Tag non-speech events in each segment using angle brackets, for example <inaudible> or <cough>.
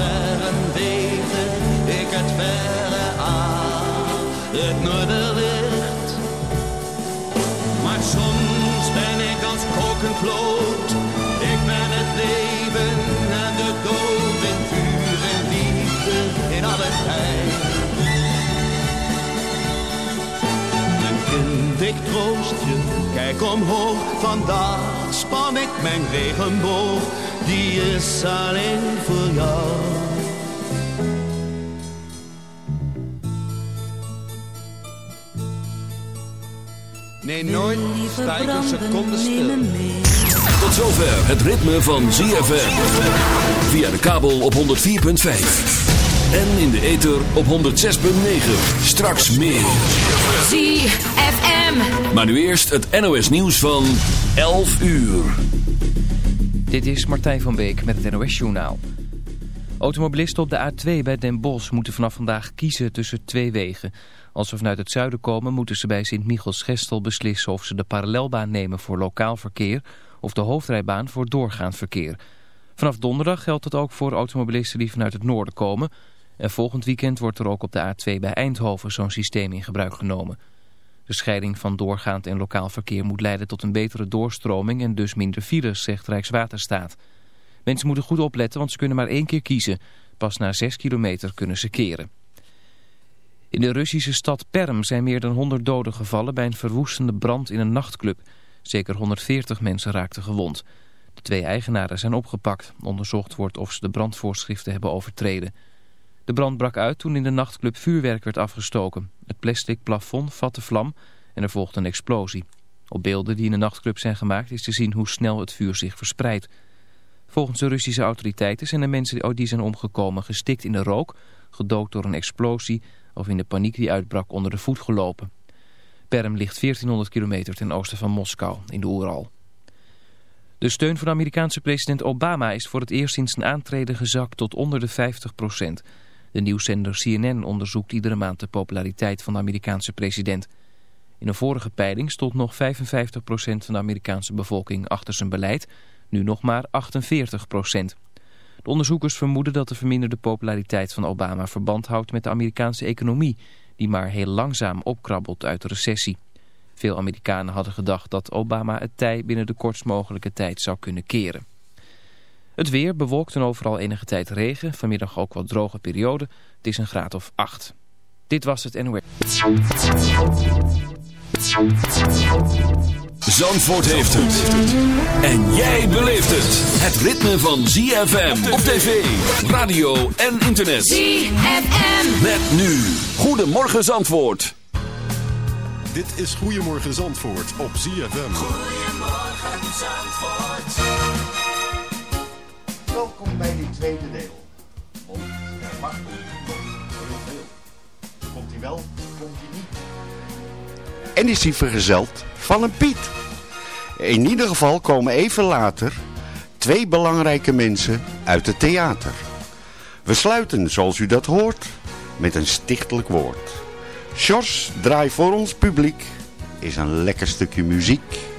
sterren weten ik het verre aan, het noorderlicht. Maar soms ben ik als kokend vloot, ik ben het leven en de dood in vuur en liefde in alle tijd. Mijn kind, ik troost je, kijk omhoog, vandaag span ik mijn regenboog die is alleen voor jou. Nee, nooit sta ik een seconde stil. Tot zover het ritme van ZFM. Via de kabel op 104.5. En in de ether op 106.9. Straks meer. ZFM. Maar nu eerst het NOS nieuws van 11 uur. Dit is Martijn van Beek met het NOS-journaal. Automobilisten op de A2 bij Den Bosch moeten vanaf vandaag kiezen tussen twee wegen. Als ze vanuit het zuiden komen moeten ze bij Sint-Michels-Gestel beslissen of ze de parallelbaan nemen voor lokaal verkeer of de hoofdrijbaan voor doorgaand verkeer. Vanaf donderdag geldt het ook voor automobilisten die vanuit het noorden komen. En volgend weekend wordt er ook op de A2 bij Eindhoven zo'n systeem in gebruik genomen. De scheiding van doorgaand en lokaal verkeer moet leiden tot een betere doorstroming en dus minder files, zegt Rijkswaterstaat. Mensen moeten goed opletten, want ze kunnen maar één keer kiezen. Pas na zes kilometer kunnen ze keren. In de Russische stad Perm zijn meer dan 100 doden gevallen bij een verwoestende brand in een nachtclub. Zeker 140 mensen raakten gewond. De twee eigenaren zijn opgepakt. Onderzocht wordt of ze de brandvoorschriften hebben overtreden. De brand brak uit toen in de nachtclub vuurwerk werd afgestoken. Het plastic plafond vatte vlam en er volgde een explosie. Op beelden die in de nachtclub zijn gemaakt is te zien hoe snel het vuur zich verspreidt. Volgens de Russische autoriteiten zijn de mensen die zijn omgekomen gestikt in de rook, gedood door een explosie of in de paniek die uitbrak onder de voet gelopen. Perm ligt 1400 kilometer ten oosten van Moskou in de Oeral. De steun van de Amerikaanse president Obama is voor het eerst sinds zijn aantreden gezakt tot onder de 50 procent. De nieuwszender CNN onderzoekt iedere maand de populariteit van de Amerikaanse president. In een vorige peiling stond nog 55% van de Amerikaanse bevolking achter zijn beleid, nu nog maar 48%. De onderzoekers vermoeden dat de verminderde populariteit van Obama verband houdt met de Amerikaanse economie, die maar heel langzaam opkrabbelt uit de recessie. Veel Amerikanen hadden gedacht dat Obama het tij binnen de kortst mogelijke tijd zou kunnen keren. Het weer bewolkt en overal enige tijd regen. Vanmiddag ook wat droge periode. Het is een graad of 8. Dit was het NOS. Zandvoort heeft het. En jij beleeft het. Het ritme van ZFM op tv, radio en internet. ZFM. Met nu. Goedemorgen Zandvoort. Dit is Goedemorgen Zandvoort op ZFM. Goedemorgen Zandvoort. Welkom bij dit tweede deel. Want er mag. Komt hij wel, komt hij niet. En is hij vergezeld van een Piet. In ieder geval komen even later twee belangrijke mensen uit het theater. We sluiten, zoals u dat hoort, met een stichtelijk woord. Sjors, draai voor ons publiek, is een lekker stukje muziek.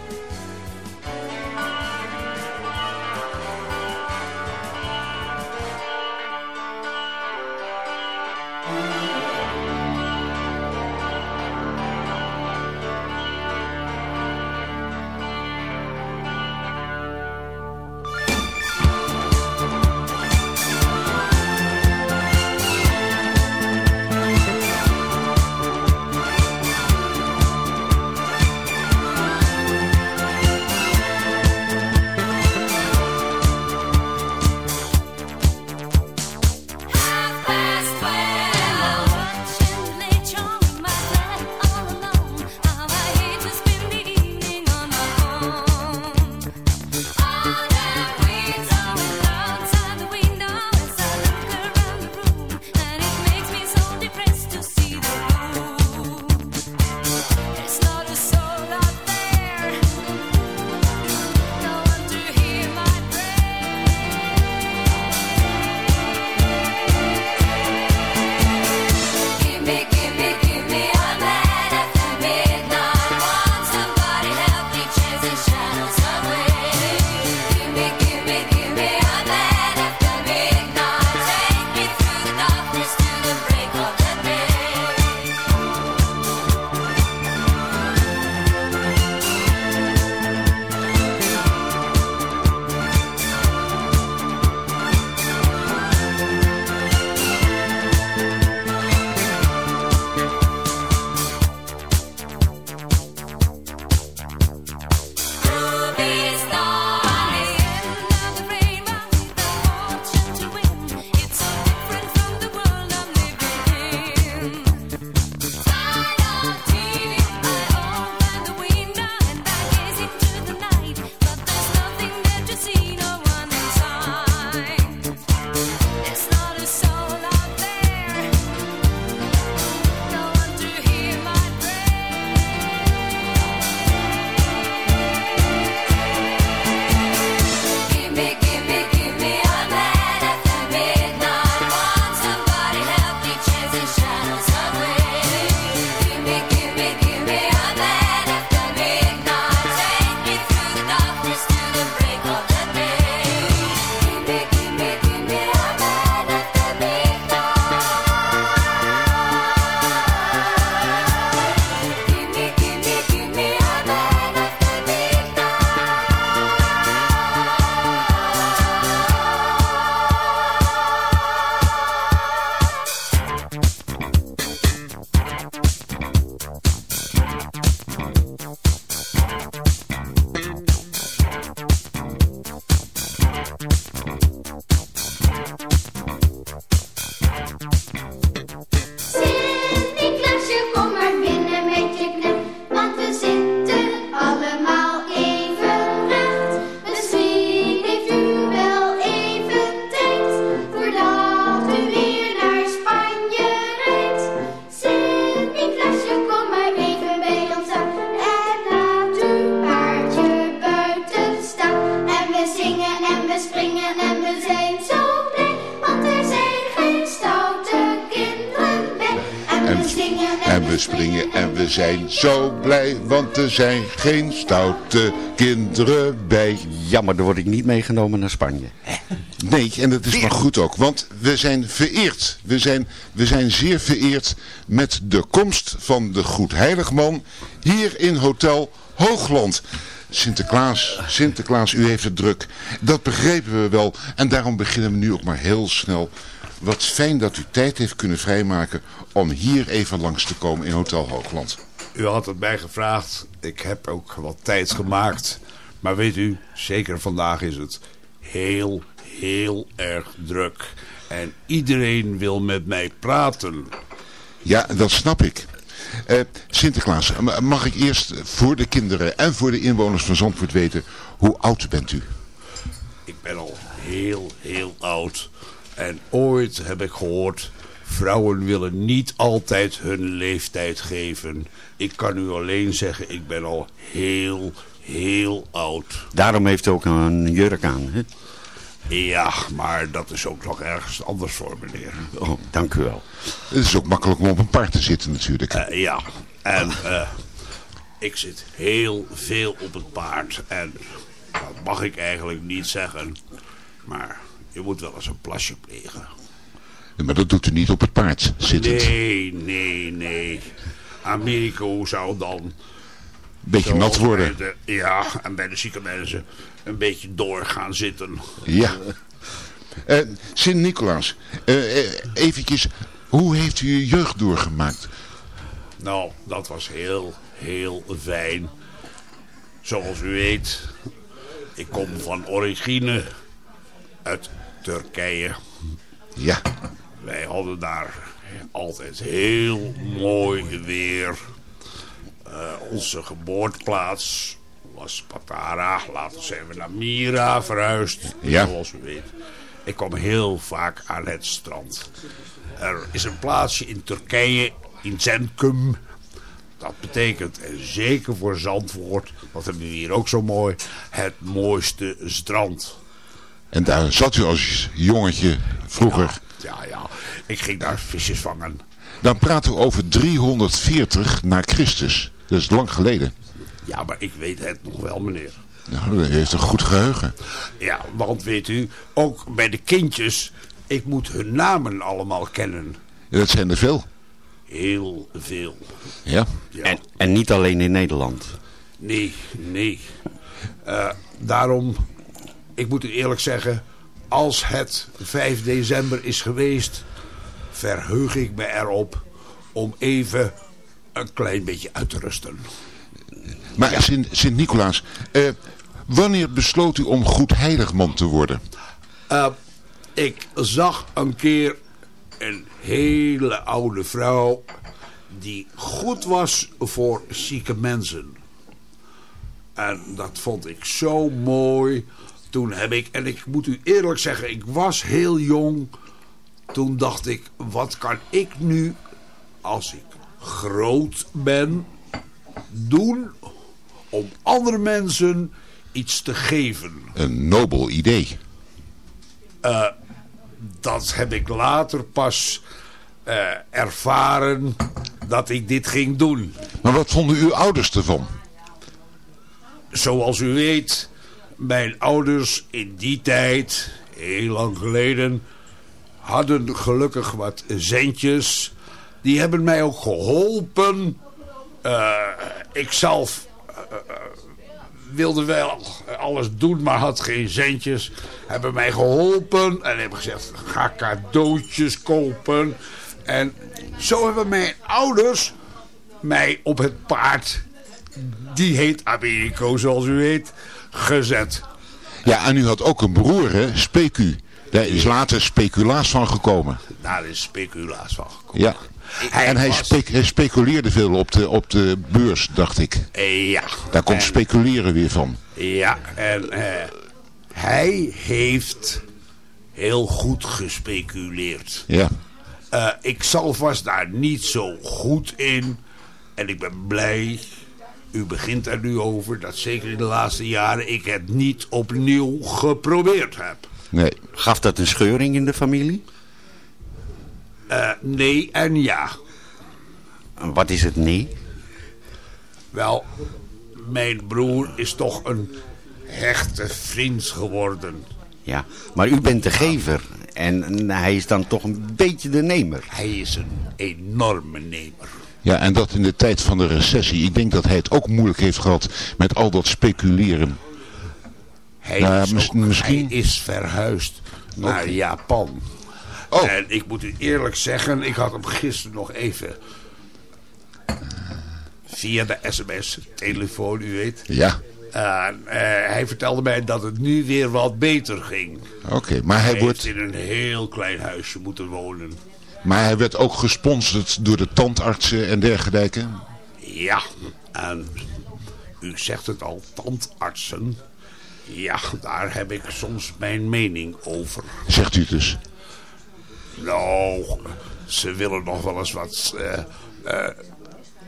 We springen en we zijn zo blij, want er zijn geen stoute kinderen bij. Jammer, dan word ik niet meegenomen naar Spanje. Nee, en dat is maar goed ook, want we zijn vereerd. We zijn, we zijn zeer vereerd met de komst van de Goedheiligman hier in Hotel Hoogland. Sinterklaas, Sinterklaas, u heeft het druk. Dat begrepen we wel en daarom beginnen we nu ook maar heel snel. Wat fijn dat u tijd heeft kunnen vrijmaken om hier even langs te komen in Hotel Hoogland. U had het mij gevraagd. Ik heb ook wat tijd gemaakt. Maar weet u, zeker vandaag is het heel, heel erg druk. En iedereen wil met mij praten. Ja, dat snap ik. Eh, Sinterklaas, ma- mag ik eerst voor de kinderen en voor de inwoners van Zandvoort weten, hoe oud bent u? Ik ben al heel, heel oud. En ooit heb ik gehoord... vrouwen willen niet altijd hun leeftijd geven. Ik kan u alleen zeggen, ik ben al heel, heel oud. Daarom heeft u ook een jurk aan. Hè? Ja, maar dat is ook nog ergens anders voor, meneer. Oh, dank u wel. Het is ook makkelijk om op een paard te zitten natuurlijk. Eh, ja, en eh, ik zit heel veel op het paard. En dat mag ik eigenlijk niet zeggen. Maar je moet wel eens een plasje plegen. Maar dat doet u niet op het paard zittend. Nee, nee, nee. Americo zou dan... Beetje nat worden. de- ja, en bij de zieke mensen een beetje door gaan zitten. Ja. Eh Sint-Nicolaas, eh, eventjes, hoe heeft u uw jeugd doorgemaakt? Nou, dat was heel, heel fijn. Zoals u weet, ik kom van origine uit Turkije. Ja, Wij hadden daar altijd heel mooi weer. Eh, onze geboorteplaats was Patara. Later zijn we naar Mira verhuisd, Ja. zoals u weet. Ik kwam heel vaak aan het strand. Er is een plaatsje in Turkije, in Zenkum. Dat betekent, en zeker voor Zandvoort, dat hebben we hier ook zo mooi, het mooiste strand. En daar zat u als jongetje vroeger. Ja, ja, ik ging daar visjes vangen. Dan praten we over 340 na Christus. Dat is lang geleden. Ja, maar ik weet het nog wel, meneer. Nou, dat heeft een goed geheugen. Ja, want weet u, ook bij de kindjes, ik moet hun namen allemaal kennen. Ja, dat zijn er veel. Heel veel. Ja. Ja. En, en niet alleen in Nederland. Nee, nee. Eh, daarom, ik moet u eerlijk zeggen, als het 5 december is geweest, verheug ik me erop om even een klein beetje uit te rusten. Maar Sint- Sint-Nicolaas, eh, wanneer besloot u om goed heiligman te worden? Eh, ik zag een keer een hele oude vrouw die goed was voor zieke mensen. En dat vond ik zo mooi. Toen heb ik, en ik moet u eerlijk zeggen, ik was heel jong. Toen dacht ik, wat kan ik nu, als ik groot ben, doen om andere mensen iets te geven? Een nobel idee. dat heb ik later pas eh, ervaren dat ik dit ging doen. Maar wat vonden uw ouders ervan? Zoals u weet, mijn ouders in die tijd, heel lang geleden, hadden gelukkig wat centjes. Die hebben mij ook geholpen. Eh, ik zelf eh, eh, wilde wel alles doen, maar had geen centjes. Hebben mij geholpen en hebben gezegd, ga cadeautjes kopen. En zo hebben mijn ouders mij op het paard, die heet Americo zoals u weet, gezet. Ja, en u had ook een broer, hè? Specu. Daar is later speculaas van gekomen. Daar is speculaas van gekomen. Ja. Hij en hij, was- spe- hij speculeerde veel op de, op de beurs, dacht ik. Ja. Daar komt En- speculeren weer van. Ja, en eh, hij heeft heel goed gespeculeerd. Ja. Eh, ik zelf was daar niet zo goed in. En ik ben blij, u begint er nu over, dat zeker in de laatste jaren ik het niet opnieuw geprobeerd heb. Nee. Gaf dat een scheuring in de familie? Eh, nee en ja. Wat is het nee? Wel, mijn broer is toch een hechte vriend geworden. Ja, maar u bent de gever. En hij is dan toch een beetje de nemer. Hij is een enorme nemer. Ja, en dat in de tijd van de recessie. Ik denk dat hij het ook moeilijk heeft gehad met al dat speculeren. Hij, Nou, is, ook- misschien- hij is verhuisd naar Japan. Oh. En ik moet u eerlijk zeggen, ik had hem gisteren nog even... Via de sms, telefoon, u weet. Ja, eh, hij vertelde mij dat het nu weer wat beter ging. oké. Maar, hij Hij wordt, heeft in een heel klein huisje moeten wonen. Maar hij werd ook gesponsord door de tandartsen en dergelijke. Ja, en u zegt het al, tandartsen. Ja, daar heb ik soms mijn mening over. Zegt u dus. Nou, ze willen nog wel eens wat... eh, eh,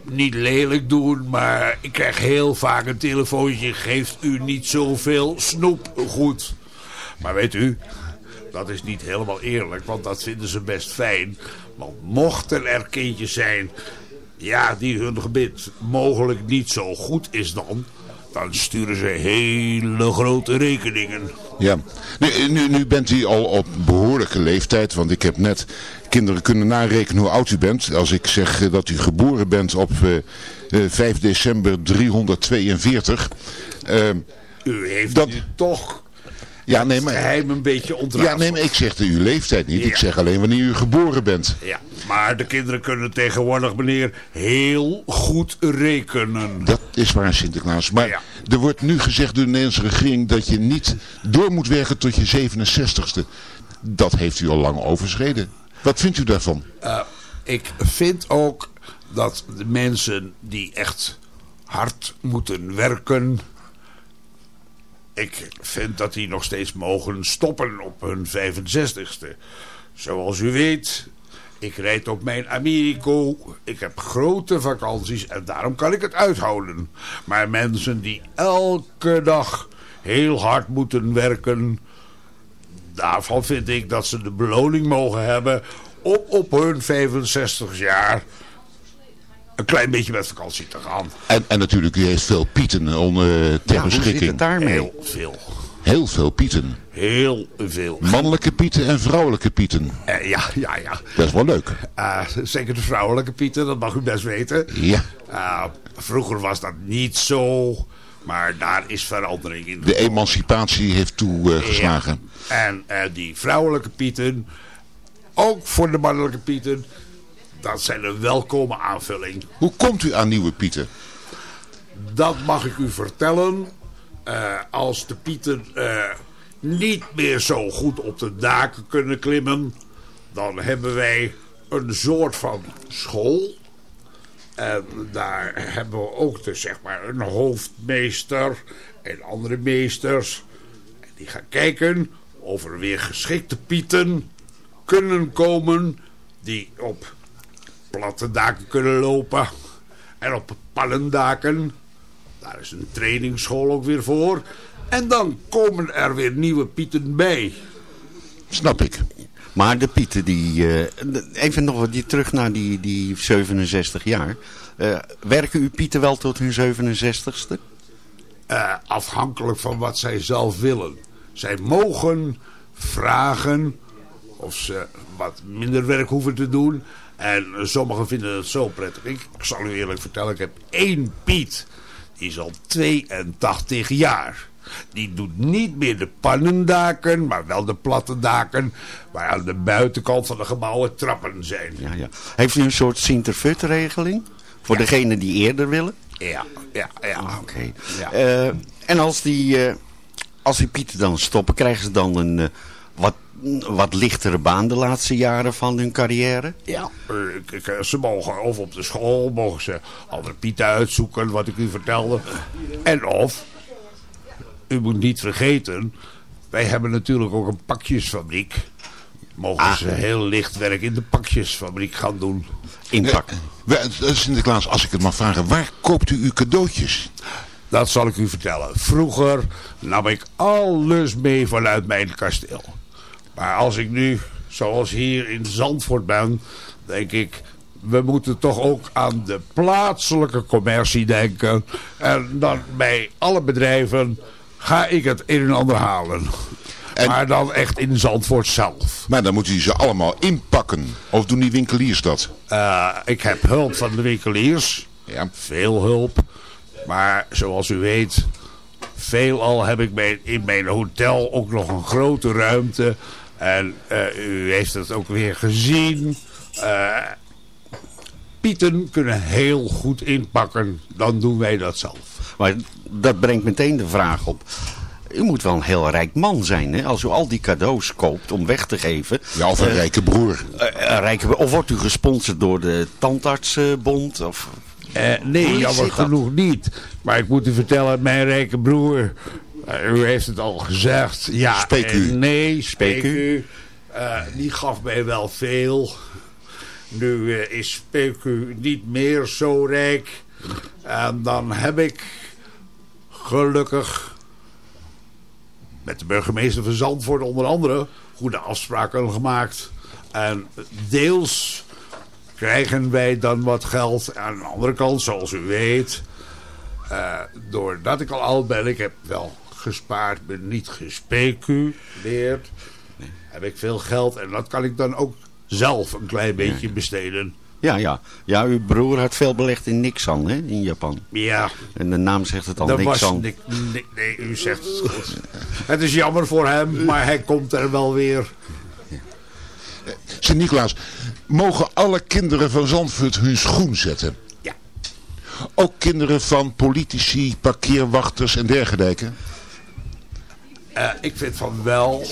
niet lelijk doen, maar ik krijg heel vaak een telefoontje... geeft u niet zoveel snoepgoed. Maar weet u, dat is niet helemaal eerlijk, want dat vinden ze best fijn. Want mochten er kindjes zijn... ja, die hun gebit mogelijk niet zo goed is dan... dan sturen ze hele grote rekeningen. Ja, nu, nu, nu bent u al op behoorlijke leeftijd, want ik heb net kinderen kunnen narekenen hoe oud u bent. Als ik zeg eh, dat u geboren bent op eh, eh, 5 december 342. eh, U heeft Dat- toch ja, nee, maar, een beetje ja, ontrafeld. nee, maar ik zeg de, uw leeftijd niet. Ik Ja. zeg alleen wanneer u geboren bent. Ja, maar de kinderen kunnen tegenwoordig, meneer, heel goed rekenen. Dat is waar, Sinterklaas. Maar Ja. er wordt nu gezegd door de Nederlandse regering dat je niet door moet werken tot je 67ste. Dat heeft u al lang overschreden. Wat vindt u daarvan? Eh, ik vind ook dat de mensen die echt hard moeten werken... Ik vind dat die nog steeds mogen stoppen op hun 65ste. Zoals u weet, ik rijd op mijn Americo. Ik heb grote vakanties en daarom kan ik het uithouden. Maar mensen die elke dag heel hard moeten werken... daarvan vind ik dat ze de beloning mogen hebben... om op hun 65 jaar een klein beetje met vakantie te gaan. En, en natuurlijk, u heeft veel pieten on, eh, ter Ja, hoe zit beschikking. het daarmee? Heel veel. Heel veel pieten. Heel veel. Mannelijke pieten en vrouwelijke pieten. Eh, ja, ja, ja. Dat is wel leuk. Eh, zeker de vrouwelijke pieten, dat mag u best weten. Ja. Eh, vroeger was dat niet zo, maar daar is verandering in. De emancipatie heeft toegeslagen. Ja. En eh, die vrouwelijke pieten, ook voor de mannelijke pieten, dat zijn een welkome aanvulling. Hoe komt u aan nieuwe pieten? Dat mag ik u vertellen. Eh, als de pieten eh, niet meer zo goed op de daken kunnen klimmen... dan hebben wij een soort van school. En daar hebben we ook dus zeg maar een hoofdmeester en andere meesters. En die gaan kijken of er weer geschikte pieten kunnen komen... die op platte daken kunnen lopen. En op pannendaken. Daar is een trainingsschool ook weer voor. En dan komen er weer nieuwe pieten bij. Snap ik. Maar de Pieten, die, eh, even nog wat die, terug naar die, die 67 jaar. Eh, werken uw Pieten wel tot hun 67ste? Eh, afhankelijk van wat zij zelf willen. Zij mogen vragen of ze wat minder werk hoeven te doen. En sommigen vinden het zo prettig. Ik, ik zal u eerlijk vertellen, ik heb één Piet. Die is al 82 jaar. Die doet niet meer de pannendaken, maar wel de platte daken... waar aan de buitenkant van de gebouwen trappen zijn. Ja, ja. Heeft u een soort Sinterfut-regeling? Voor degenen die eerder willen? Ja, ja, ja. Oké. Ja. Eh, en als die, eh, als die Pieten dan stoppen, krijgen ze dan een eh, wat, wat lichtere baan de laatste jaren van hun carrière? Ja, eh, ik- ik- ze mogen of op de school, mogen ze andere pieten uitzoeken, wat ik u vertelde. En of, u moet niet vergeten, wij hebben natuurlijk ook een pakjesfabriek. Mogen ze heel licht werk in de pakjesfabriek gaan doen. Inpak. We- eh, Sinterklaas, als ik het mag vragen, waar koopt u uw cadeautjes? Dat zal ik u vertellen. Vroeger nam ik alles mee vanuit mijn kasteel. Maar als ik nu, zoals hier in Zandvoort ben, denk ik... we moeten toch ook aan de plaatselijke commercie denken. En dan bij alle bedrijven ga ik het een en ander halen. En- Maar dan echt in Zandvoort zelf. Maar dan moeten die ze allemaal inpakken. Of doen die winkeliers dat? Eh, ik heb hulp van de winkeliers. Ja. Veel hulp. Maar zoals u weet, veelal heb ik in mijn hotel ook nog een grote ruimte. En eh, u heeft het ook weer gezien. Eh, Pieten kunnen heel goed inpakken. Dan doen wij dat zelf. Maar dat brengt meteen de vraag op. U moet wel een heel rijk man zijn, hè? Als u al die cadeaus koopt om weg te geven. Ja, of een rijke broer. Eh, eh, rijke, of wordt u gesponsord door de tandartsbond? Of... Eh, nee, jammer dat? genoeg niet. Maar ik moet u vertellen, mijn rijke broer... eh, u heeft het al gezegd. Ja, eh, nee, spreek Spreek u. u. Eh, die gaf mij wel veel. Nu eh, is u niet meer zo rijk. En dan heb ik gelukkig... met de burgemeester van Zandvoort onder andere... goede afspraken gemaakt. En deels krijgen wij dan wat geld. Aan de andere kant, zoals u weet... eh, doordat ik al oud ben, ik heb wel gespaard, ben niet gespeculeerd. Heb ik veel geld en dat kan ik dan ook zelf een klein beetje besteden. Ja, ja. Ja, uw broer had veel belegd in Nixon, hè? In Japan. Ja, En de naam zegt het al, dat was nik- nee, u zegt het goed. Het is jammer voor hem, maar hij komt er wel weer. Sint-Nicolaas, mogen alle kinderen van Zandvoort hun schoen zetten? Ja. Ook kinderen van politici, parkeerwachters en dergelijke? Eh, ik vind van wel,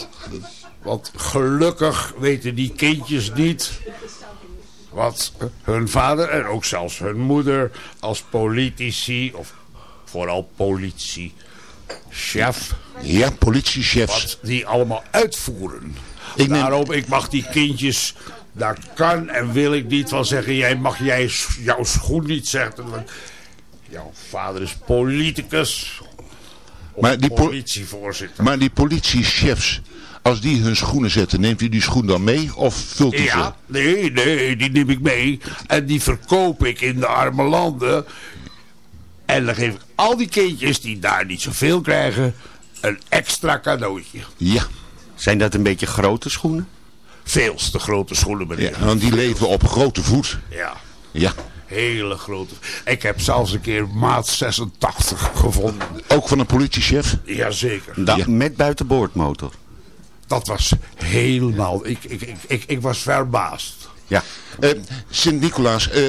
want gelukkig weten die kindjes niet wat hun vader en ook zelfs hun moeder als politici, of vooral politie, chef, Ja, politiechefs. wat die allemaal uitvoeren. Ik neem- Daarom, ik mag die kindjes, daar kan en wil ik niet van zeggen, jij mag jij, jouw schoen niet zetten. want Jouw vader is politicus, Maar die po- politievoorzitter. Maar die politiechefs, als die hun schoenen zetten, neemt u die schoen dan mee of vult u Ja, nee, nee, die neem ik mee. En die verkoop ik in de arme landen. En dan geef ik al die kindjes die daar niet zoveel krijgen... een extra cadeautje. ze? Ja. Zijn dat een beetje grote schoenen? Veels te grote schoenen, meneer. ja, want die leven op grote voet. Ja, Ja. Hele grote. Ik heb zelfs een keer maat 86 gevonden. Ook van een politiechef? Jazeker. Da Ja. Met buitenboordmotor. Dat was helemaal... Ik, ik, ik, ik, ik was verbaasd. Ja. Eh, Sint-Nicolaas, eh,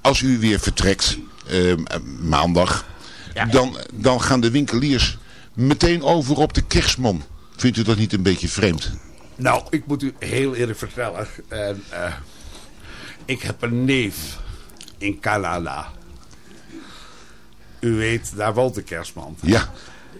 als u weer vertrekt, eh, maandag, dan, dan gaan de winkeliers meteen over op de kerstman. Vindt u dat niet een beetje vreemd? Nou, ik moet u heel eerlijk vertellen. En, eh, ik heb een neef in Canada. U weet, daar woont de kerstman. Ja.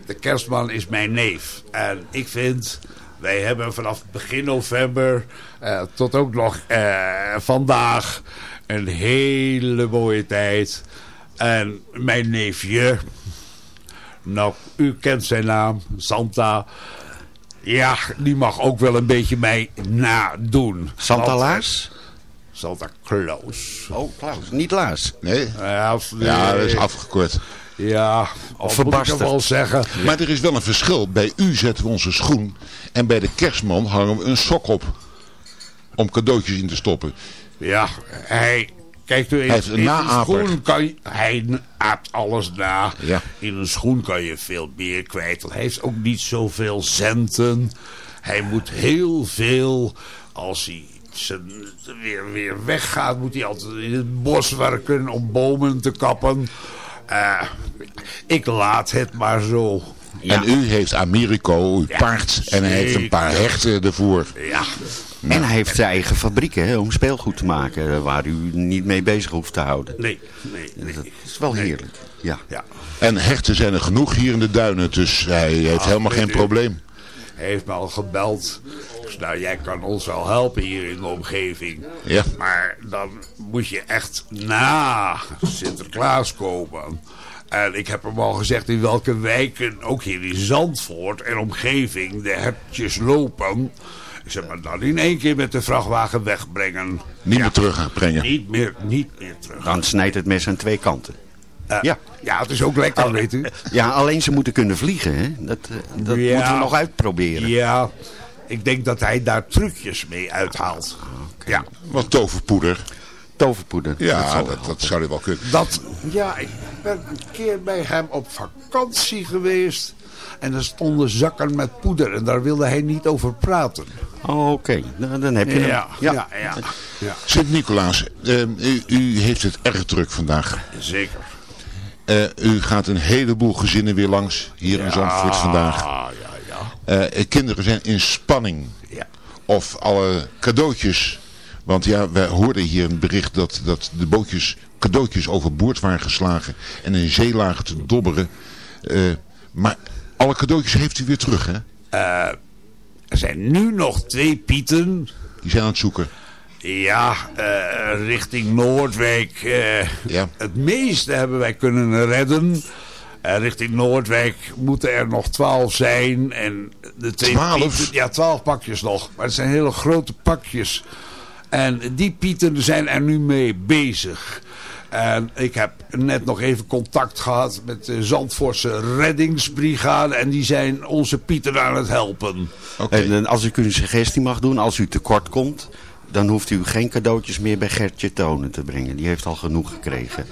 De kerstman is mijn neef. En ik vind, wij hebben vanaf begin november eh, tot ook nog eh, vandaag een hele mooie tijd. En mijn neefje, nou, u kent zijn naam, Santa. Ja, die mag ook wel een beetje mij nadoen. Santa Want- Laars? Santa Claus. Oh, Klaus. Niet Laars. Nee? Ja, of- Ja, dat is afgekort. Ja, of moet ik verbasterd. hem wel zeggen. Maar er is wel een verschil. Bij u zetten we onze schoen en bij de kerstman hangen we een sok op. Om cadeautjes in te stoppen. Ja, hij... Kijk, u, in, heeft een in schoen kan je... Hij aapt alles na. Ja. In een schoen kan je veel meer kwijt. Want hij heeft ook niet zoveel centen. Hij moet heel veel... Als hij zijn, weer, weer weggaat, moet hij altijd in het bos werken om bomen te kappen. Eh, ik laat het maar zo. En u heeft Americo, uw Ja, paard. En hij heeft een paar hechten ervoor. Ja, En hij heeft zijn eigen fabrieken hè, om speelgoed te maken. eh, Waar u niet mee bezig hoeft te houden. nee, nee, nee. Dat is wel heerlijk. Ja. Ja. En hechten zijn er genoeg hier in de duinen. Dus hij heeft helemaal geen u. probleem. Hij heeft me al gebeld. Nou, jij kan ons wel helpen hier in de omgeving. Ja. Maar dan moet je echt na Sinterklaas komen. En ik heb hem al gezegd in welke wijken, ook hier in Zandvoort en omgeving, de hertjes lopen. Ik zeg maar dan in één keer met de vrachtwagen wegbrengen. Niet meer terug gaan brengen. Niet meer, niet meer terug. Dan snijdt het mes aan twee kanten. Eh, ja. ja, het is ook lekker, weet u. Ja, alleen ze moeten kunnen vliegen, hè? Dat, eh, dat Ja. moeten we nog uitproberen. Ja, ik denk dat hij daar trucjes mee uithaalt. Ja, Wat toverpoeder. Toverpoeder. Ja, dat, wel. dat zou hij wel kunnen. dat, ja, ik ben een keer bij hem op vakantie geweest. En er stonden zakken met poeder. En daar wilde hij niet over praten. Oh, Oké, Nou, dan heb je hem. Ja, ja, ja. ja, Sint-Nicolaas, eh, u, u heeft het erg druk vandaag. zeker. Eh, u gaat een heleboel gezinnen weer langs hier in Zandvoort vandaag. Ja. Eh, kinderen zijn in spanning. Ja. Of alle cadeautjes. Want ja, wij hoorden hier een bericht dat, dat de bootjes cadeautjes overboord waren geslagen. En in zee lagen te dobberen. Eh, maar alle cadeautjes heeft u weer terug, hè? Er zijn nu nog twee Pieten. Die zijn aan het zoeken. Ja, eh, richting Noordwijk. eh, Ja. Het meeste hebben wij kunnen redden. Eh, richting Noordwijk moeten er nog twaalf zijn. En de twee Twaalf? Pieten, ja, twaalf pakjes nog. Maar het zijn hele grote pakjes. En die Pieten zijn er nu mee bezig. En ik heb net nog even contact gehad met de Zandvoortse reddingsbrigade. En die zijn onze Pieten aan het helpen. Oké. En als ik u een suggestie mag doen, als u tekort komt... dan hoeft u geen cadeautjes meer bij Gertje Tonen te brengen. Die heeft al genoeg gekregen.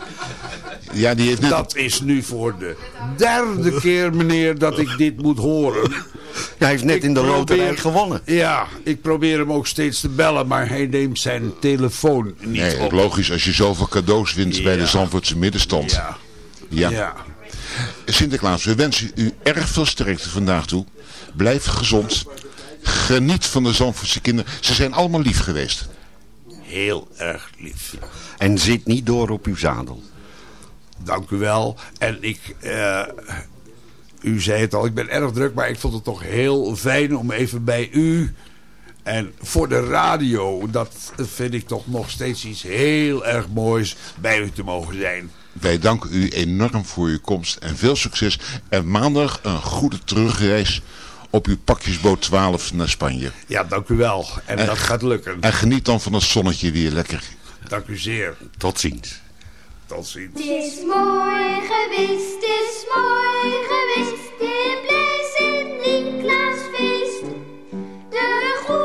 Ja, die heeft net... Dat is nu voor de derde keer, meneer, dat ik dit moet horen. Hij heeft net Ik in de probeer- loterij gewonnen. Ja, ik probeer hem ook steeds te bellen, maar hij neemt zijn telefoon niet Nee, op. logisch als je zoveel cadeaus wint bij de. Zandvoortse middenstand. Ja, Ja. ja. Sinterklaas, we wensen u erg veel sterkte vandaag toe. Blijf gezond. Geniet van de Zandvoortse kinderen. Ze zijn allemaal lief geweest. heel erg lief. En zit niet door op uw zadel. Dank u wel. En ik, eh, u zei het al, ik ben erg druk, maar ik vond het toch heel fijn om even bij u... En voor de radio, dat vind ik toch nog steeds iets heel erg moois bij u te mogen zijn. Wij danken u enorm voor uw komst en veel succes. En maandag een goede terugreis op uw pakjesboot 12 naar Spanje. Ja, dank u wel. En En- dat gaat lukken. En geniet dan van het zonnetje weer lekker. Dank u zeer. Tot ziens. Tot ziens. Het is mooi geweest, het is mooi geweest, in blij Sint-Nicolaasfeest. De goede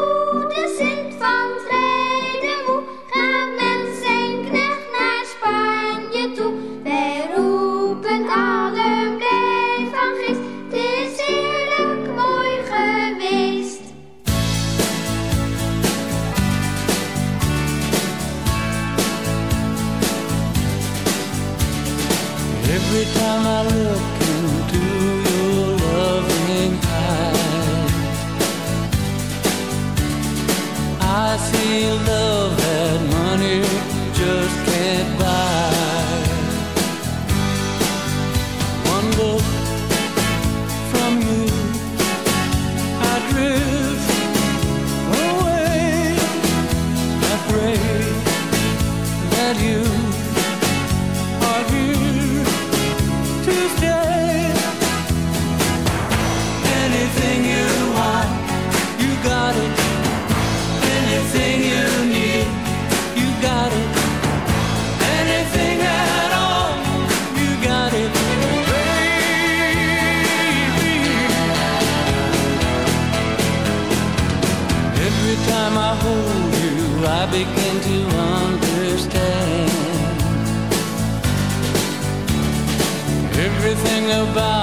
sail about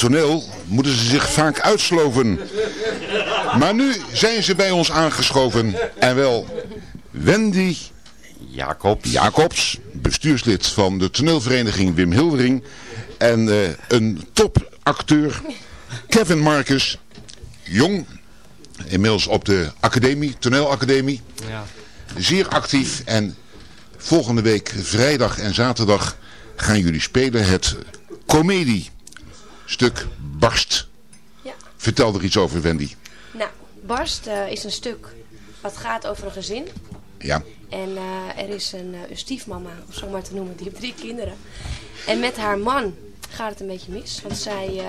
toneel moeten ze zich vaak uitsloven. Maar nu zijn ze bij ons aangeschoven. En wel Wendy Jacobs. Jacobs, bestuurslid van de toneelvereniging Wim Hildering. En eh, een topacteur, Kevin Marcus, jong, inmiddels op de academie, toneelacademie. Ja. Zeer actief en volgende week vrijdag en zaterdag gaan jullie spelen het comedie stuk Barst. Ja. Vertel er iets over Wendy. Nou, Barst eh, is een stuk wat gaat over een gezin. Ja, En eh, er is een, eh, een stiefmama, om zo maar te noemen, die heeft drie kinderen. En met haar man gaat het een beetje mis. Want zij,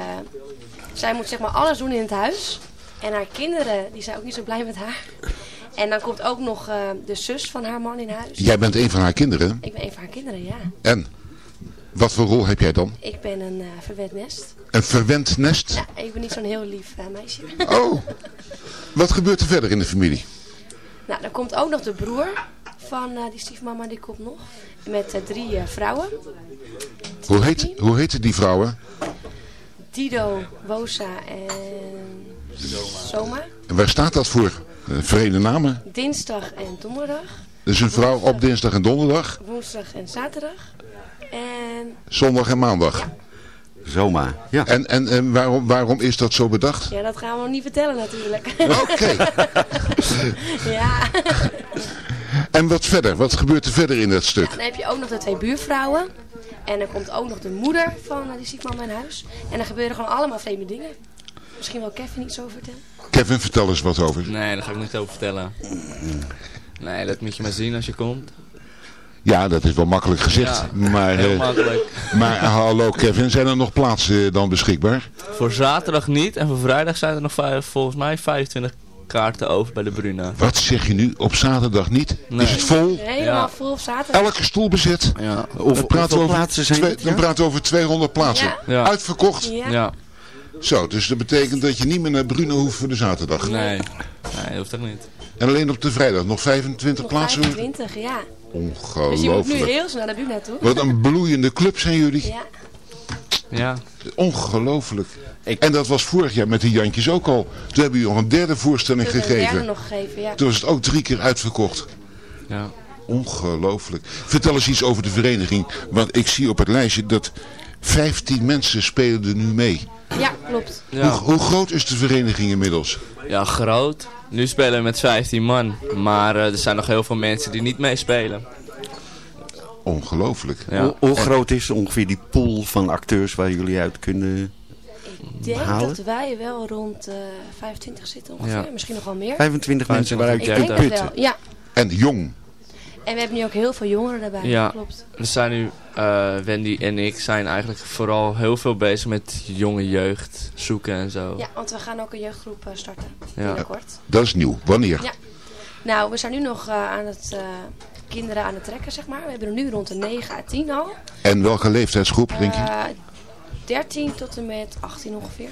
zij moet zeg maar alles doen in het huis. En haar kinderen, die zijn ook niet zo blij met haar. En dan komt ook nog de zus van haar man in huis. jij bent een van haar kinderen. Ik ben een van haar kinderen, ja. En wat voor rol heb jij dan? Ik ben een verwend nest. Een verwend nest? Ja, ik ben niet zo'n heel lief eh, meisje. Oh, wat gebeurt er verder in de familie? Nou, dan komt ook nog de broer van eh, die stiefmama, die komt nog. Met eh, drie vrouwen. Hoe heet, hoe heten die vrouwen? Dido, Wosa en Soma. En waar staat dat voor? Verenigde namen? Dinsdag en donderdag. Dus een vrouw op dinsdag en donderdag, Woensdag en zaterdag. En zondag en maandag. Zoma. Ja. En, en, en waarom, waarom is dat zo bedacht? ja, dat gaan we nog niet vertellen natuurlijk. Oké. <laughs> ja. En wat verder? Wat gebeurt er verder in dat stuk? Dan heb je ook nog de twee buurvrouwen. En dan komt ook nog de moeder van eh, die stiefmama in huis. En dan gebeuren gewoon allemaal vreemde dingen. Misschien wil Kevin iets over vertellen. Kevin, vertel eens wat over. Nee, daar ga ik niet over vertellen. Nee, dat moet je maar zien als je komt. Ja, dat is wel makkelijk gezegd. Ja, maar, Heel eh, makkelijk. maar eh, hallo Kevin, zijn er nog plaatsen eh, dan beschikbaar? Voor zaterdag niet en voor vrijdag zijn er nog volgens mij 25 kaarten over bij de Bruna. Wat zeg je nu? Op zaterdag niet? Nee. Is het vol? Helemaal Ja. vol op zaterdag. Elke stoel bezet? Ja. Of, praten, we hoeveel over plaatsen zijn twee- het? dan praten we over 200 plaatsen. Ja. Ja. Uitverkocht? Ja. Ja. Zo, dus dat betekent dat je niet meer naar Bruno hoeft voor de zaterdag. Nee. Nee, dat hoeft ook niet. En alleen op de vrijdag nog 25 Nog plaatsen? 25, ja. Dus je moet nu Ongelooflijk. heel snel naar Buna toe. Wat een bloeiende club zijn jullie. Ja. Ja. Ongelooflijk. Ik- En dat was vorig jaar met de Jantjes ook al. Toen hebben jullie nog een derde voorstelling Toen hebben een gegeven. derde nog gegeven, ja. Toen was het ook drie keer uitverkocht. Ja. Ongelooflijk. Vertel eens iets over de vereniging. Want ik zie op het lijstje dat 15 mensen spelen er nu mee. Ja, klopt. Ja. Hoe, hoe groot is de vereniging inmiddels? ja, groot. Nu spelen we met 15 man. Maar eh, er zijn nog heel veel mensen die niet meespelen. Ongelooflijk. Ja. Hoe, hoe groot is ongeveer die pool van acteurs waar jullie uit kunnen... Ik denk Halen? dat wij wel rond eh 25 zitten ongeveer. Ja. Misschien nog wel meer. 25 mensen 25, waaruit Ik je kunt. Ja. En jong. En we hebben nu ook heel veel jongeren daarbij. Ja. Klopt. We zijn nu, eh, Wendy en ik zijn eigenlijk vooral heel veel bezig met jonge jeugd zoeken en zo. Ja, want we gaan ook een jeugdgroep eh, starten. Ja. Binnenkort. Dat is nieuw. Wanneer? Ja. Nou, we zijn nu nog eh, aan het eh, kinderen aan het trekken, zeg maar. We hebben er nu rond de 9 à 10 al. En welke leeftijdsgroep, denk je? Eh 13 tot en met 18 ongeveer.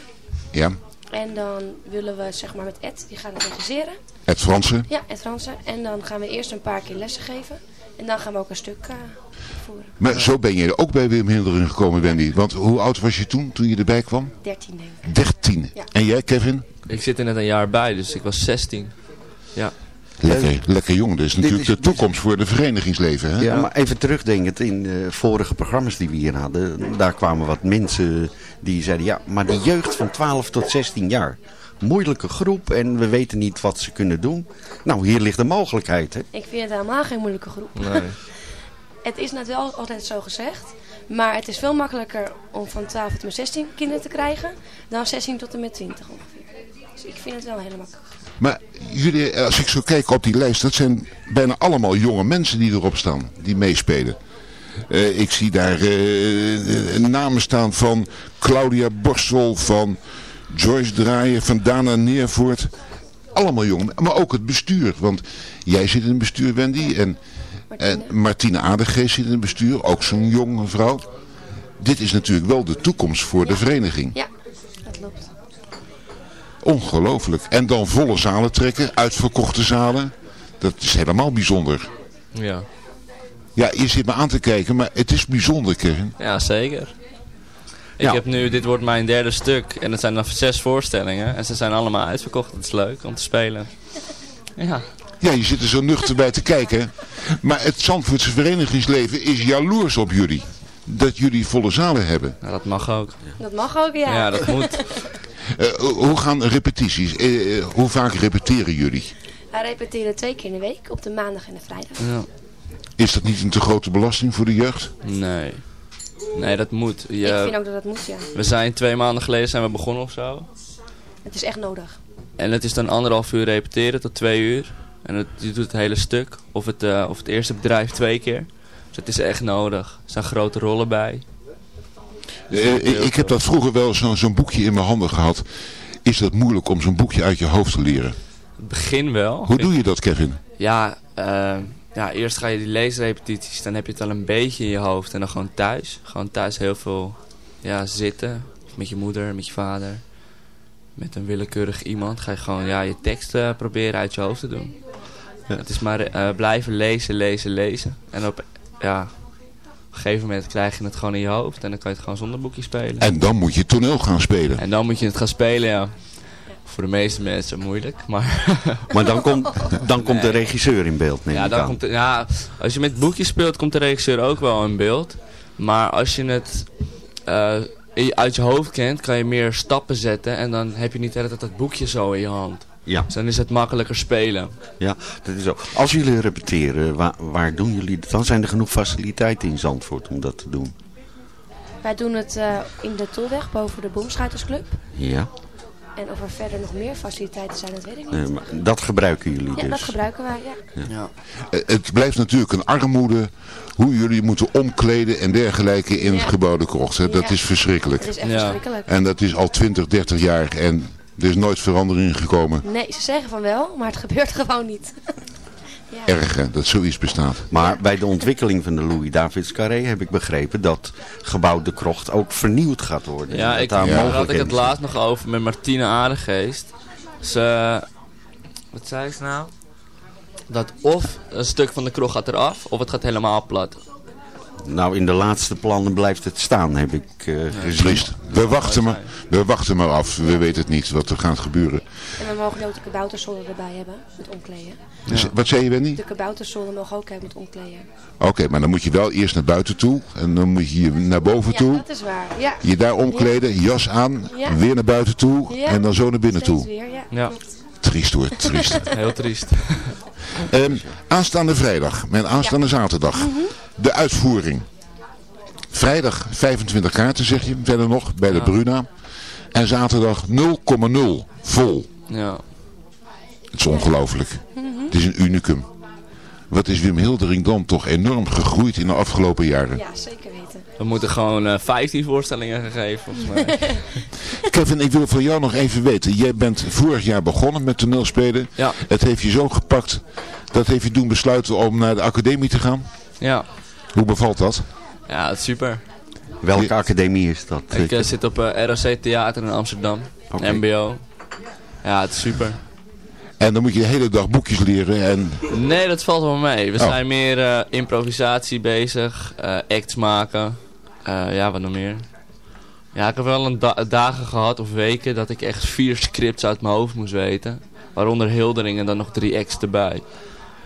Ja. En dan willen we zeg maar met Ed, die gaat het regisseren. Het Franse. Ja, Ed Fransen. En dan gaan we eerst een paar keer lessen geven. En dan gaan we ook een stuk eh, voeren. Maar zo ben je ook bij Wim Hildering gekomen, Wendy. Want hoe oud was je toen, toen je erbij kwam? 13 denk ik. 13. Ja. En jij, Kevin? Ik zit er net een jaar bij, dus ik was 16. Ja. Lekker, lekker jong. Dat is natuurlijk is- de toekomst voor de verenigingsleven. Hè? Ja, maar even terugdenkend in de vorige programma's die we hier hadden. Daar kwamen wat mensen die zeiden, ja, maar die jeugd van 12 tot 16 jaar. Moeilijke groep en we weten niet wat ze kunnen doen. Nou, hier ligt de mogelijkheid, hè. Ik vind het helemaal geen moeilijke groep. Nee. <laughs> Het is net wel altijd zo gezegd. Maar het is veel makkelijker om van 12 tot en met 16 kinderen te krijgen. Dan 16 tot en met 20 ongeveer. Dus ik vind het wel heel makkelijk. Maar jullie, eh, als ik zo kijk op die lijst, dat zijn bijna allemaal jonge mensen die erop staan, die meespelen. Eh, ik zie daar eh, eh, namen staan van Claudia Borstel, van Joyce Draaien, van Dana Neervoort. Allemaal jong, maar ook het bestuur. Want jij zit in het bestuur, Wendy, en, en Martine. Aardegeest zit in het bestuur, ook zo'n jonge vrouw. Dit is natuurlijk wel de toekomst voor de vereniging. Ja, dat loopt. Ongelooflijk. En dan volle zalen trekken, uitverkochte zalen. Dat is helemaal bijzonder. Ja. Ja, je zit me aan te kijken, maar het is bijzonder, Kevin. ja, zeker. Ik Ja. heb nu, dit wordt mijn derde stuk en het zijn dan zes voorstellingen. En ze zijn allemaal uitverkocht. Het is leuk om te spelen. <laughs> Ja. Ja, je zit er zo nuchter bij te kijken. Maar het Zandvoortse verenigingsleven is jaloers op jullie. Dat jullie volle zalen hebben. Nou, dat mag ook. Dat mag ook, ja. Ja, dat moet. <laughs> Eh, hoe gaan repetities? Eh, eh, hoe vaak repeteren jullie? Wij repeteren twee keer in de week, op de maandag en de vrijdag. Ja. Is dat niet een te grote belasting voor de jeugd? Nee. Nee, dat moet. Je, Ik vind ook dat dat moet, ja. We zijn twee maanden geleden zijn we begonnen of zo. Het is echt nodig. En het is dan anderhalf uur repeteren tot twee uur. En het, je doet het hele stuk. Of het, eh, of het eerste bedrijf twee keer. Dus het is echt nodig. Er zijn grote rollen bij. Eh, ik, ik heb dat vroeger wel zo- zo'n boekje in mijn handen gehad. Is dat moeilijk om zo'n boekje uit je hoofd te leren? Het begin wel. Hoe doe je dat, Kevin? Ja, eh, ja, eerst ga je die leesrepetities. Dan heb je het al een beetje in je hoofd. En dan gewoon thuis. Gewoon thuis heel veel ja, zitten. Met je moeder, met je vader. Met een willekeurig iemand. Ga je gewoon ja, je teksten proberen uit je hoofd te doen. Het is maar eh, blijven lezen, lezen, lezen. En op, ja, op een gegeven moment krijg je het gewoon in je hoofd. En dan kan je het gewoon zonder boekje spelen. En dan moet je toneel gaan spelen. En dan moet je het gaan spelen, ja. Voor de meeste mensen moeilijk, maar... <laughs> Maar dan komt, dan komt de regisseur in beeld, neem Ja, ik dan aan. komt de- ja, als je met boekjes speelt, komt de regisseur ook wel in beeld. Maar als je het eh, uit je hoofd kent, kan je meer stappen zetten. En dan heb je niet de hele tijd dat boekje zo in je hand. Ja. Dus dan is het makkelijker spelen. Ja, dat is zo. Als jullie repeteren, waar, waar doen jullie dat dan? Zijn er genoeg faciliteiten in Zandvoort om dat te doen? Wij doen het eh, in de Tolweg boven de Boomschuitersclub. Ja, En of er verder nog meer faciliteiten zijn, dat weet ik niet. eh, maar dat gebruiken jullie ja, dus. dat gebruiken wij, ja. Ja. Eh, Het blijft natuurlijk een armoede hoe jullie moeten omkleden en dergelijke in het Ja. gebouw de krocht. hè. Dat Ja. is verschrikkelijk. Het is echt Ja. verschrikkelijk. En dat is al 20, 30 jaar en er is nooit verandering gekomen. Nee, ze zeggen van wel, maar het gebeurt <laughs> gewoon niet. Ja. Erg hè, dat zoiets bestaat. Maar bij de ontwikkeling van de Louis Davids Carré heb ik begrepen dat gebouw de krocht ook vernieuwd gaat worden. Ja, ik, daar had ik het laatst nog over met Martine Aardegeest. Ze, wat zei ze nou? Dat of een stuk van de krog gaat eraf, of het gaat helemaal plat. Nou, in de laatste plannen blijft het staan, heb ik eh, gezien. Triest. We wachten, maar, we wachten maar af. We weten het niet wat er gaat gebeuren. En we mogen ook de kabouterzolder erbij hebben, met omkleden. Dus, wat zei je Wendy? De kabouterzolder mogen ook hebben met omkleden. Oké, maar dan moet je wel eerst naar buiten toe. En dan moet je naar boven Ja, toe. dat is waar. Ja. Je daar omkleden, jas aan, Ja. weer naar buiten toe. Ja. En dan zo naar binnen Steeds toe. weer, ja. Ja. Triest hoor, triest. <laughs> Heel triest. Ehm, aanstaande vrijdag en aanstaande zaterdag. Mhm. De uitvoering. Vrijdag 25 kaarten zeg je verder nog bij de Ja. Bruna. En zaterdag 0,0 vol. Ja. Het is ongelooflijk. Mhm. Het is een unicum. Wat is Wim Hildering dan toch enorm gegroeid in de afgelopen jaren. Ja, zeker weten. We moeten gewoon eh 15 voorstellingen gaan geven, volgens mij. <laughs> Kevin, ik wil van jou nog even weten. Jij bent vorig jaar begonnen met toneelspelen. Ja. Het heeft je zo gepakt. Dat heeft je doen besluiten om naar de academie te gaan. Ja. Hoe bevalt dat? Ja, het is super. Welke academie is dat? Ik eh, zit op eh, ROC Theater in Amsterdam. MBO. Ja, het is super. En dan moet je de hele dag boekjes leren. En Nee, dat valt wel mee. We Oh. zijn meer eh, improvisatie bezig, eh, acts maken. Eh, ja, wat nog meer. Ja, ik heb wel een da- dagen gehad of weken dat ik echt vier scripts uit mijn hoofd moest weten. Waaronder Hildering en dan nog drie acts erbij.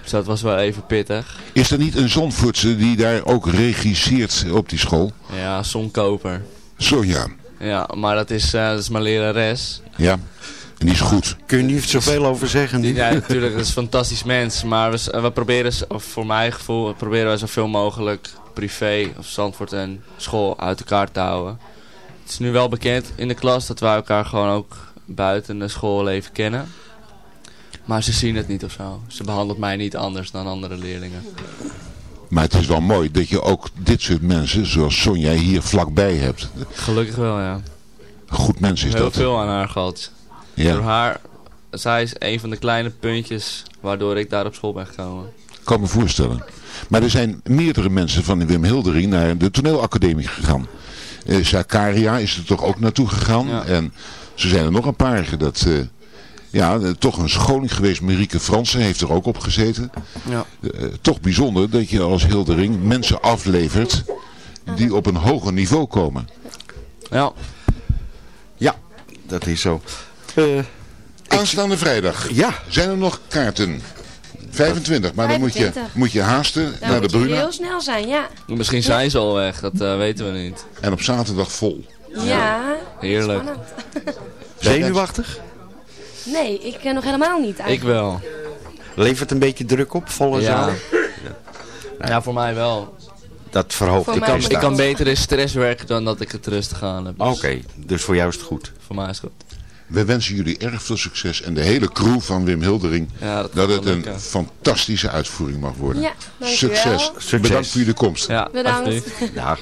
Dus dat was wel even pittig. is er niet een Zandvoortse die daar ook regisseert op die school? Ja, Sonkoper. Zo ja. Ja, maar dat is, eh, dat is mijn lerares. Ja. En die is goed. Kun je niet zoveel over zeggen? Die, ja, natuurlijk, dat is een fantastisch mens. Maar we, we proberen, of voor mijn gevoel, proberen we zoveel mogelijk privé of Zandvoort en school uit elkaar te houden. Het is nu wel bekend in de klas dat wij elkaar gewoon ook buiten de schoolleven kennen. Maar ze zien het niet of zo. Ze behandelt mij niet anders dan andere leerlingen. Maar het is wel mooi dat je ook dit soort mensen, zoals Sonja, hier vlakbij hebt. Gelukkig wel, ja. Goed mens is Heel dat. veel aan haar gehad. Door Ja, haar, zij is een van de kleine puntjes waardoor ik daar op school ben gekomen. kan me voorstellen. Maar er zijn meerdere mensen van de Wim Hildering naar de toneelacademie gegaan. Eh Zakaria is er toch ook naartoe gegaan. Ja. En zo zijn er nog een paar. Dat, eh, ja, eh, toch een scholing geweest. Marieke Fransen heeft er ook op gezeten. Ja. Toch bijzonder dat je als Hildering mensen aflevert die op een hoger niveau komen. Ja. Ja, dat is zo. Eh, Aanstaande vrijdag. Ja. Zijn er nog kaarten? 25, maar dan moet je, 25. moet je haasten Dan naar de moet je Bruna. heel snel zijn, ja. Misschien zijn ze al weg, dat eh, weten we niet. En op zaterdag vol. Ja. Heerlijk. Spannend. zenuwachtig? Nee, ik eh, nog helemaal niet eigenlijk. Ik wel. Levert een beetje druk op, volle Ja. zaal? Ja, voor mij wel. Dat verhoogt Voor de kans. Ik kan beter in stress werken dan dat ik het rustig aan heb. Dus Oké, dus voor jou is het goed. Voor mij is het goed. We wensen jullie erg veel succes en de hele crew van Wim Hildering. Ja, dat, het een lukken. fantastische uitvoering mag worden. Ja. Succes. Succes. Bedankt voor jullie komst. Ja, Bedankt. Dag.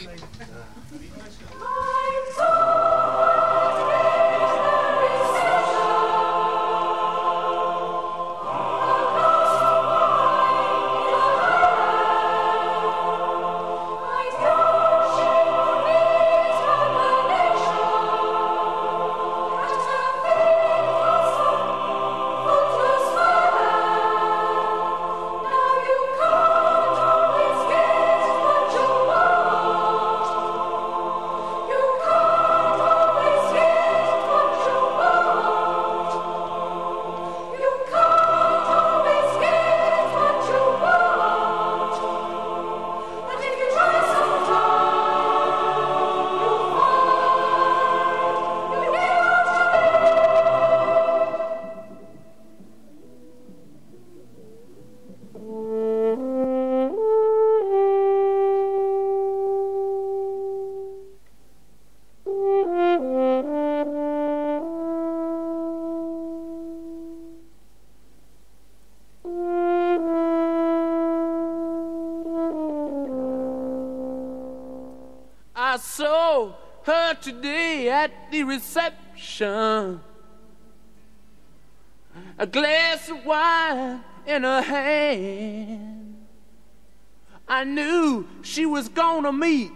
Meet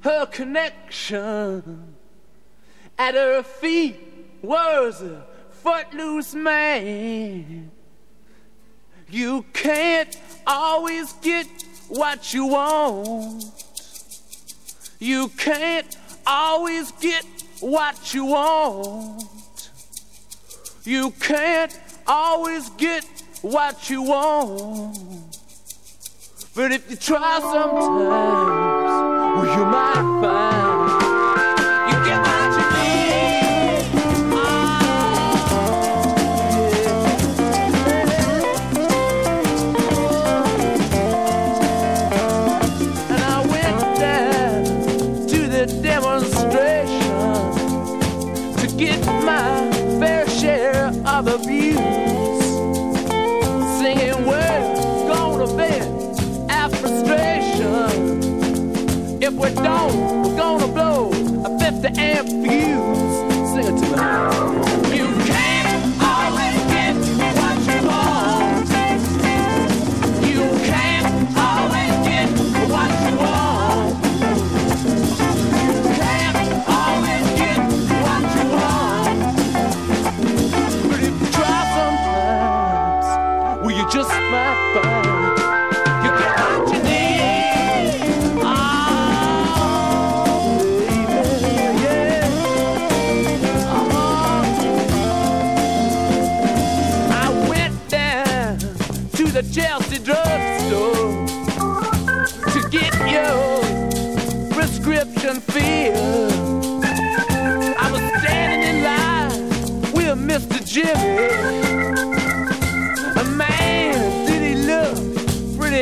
her connection. At her feet was a footloose man. You can't always get what you want. You can't always get what you want. You can't always get what you want. But if you try sometimes, you might find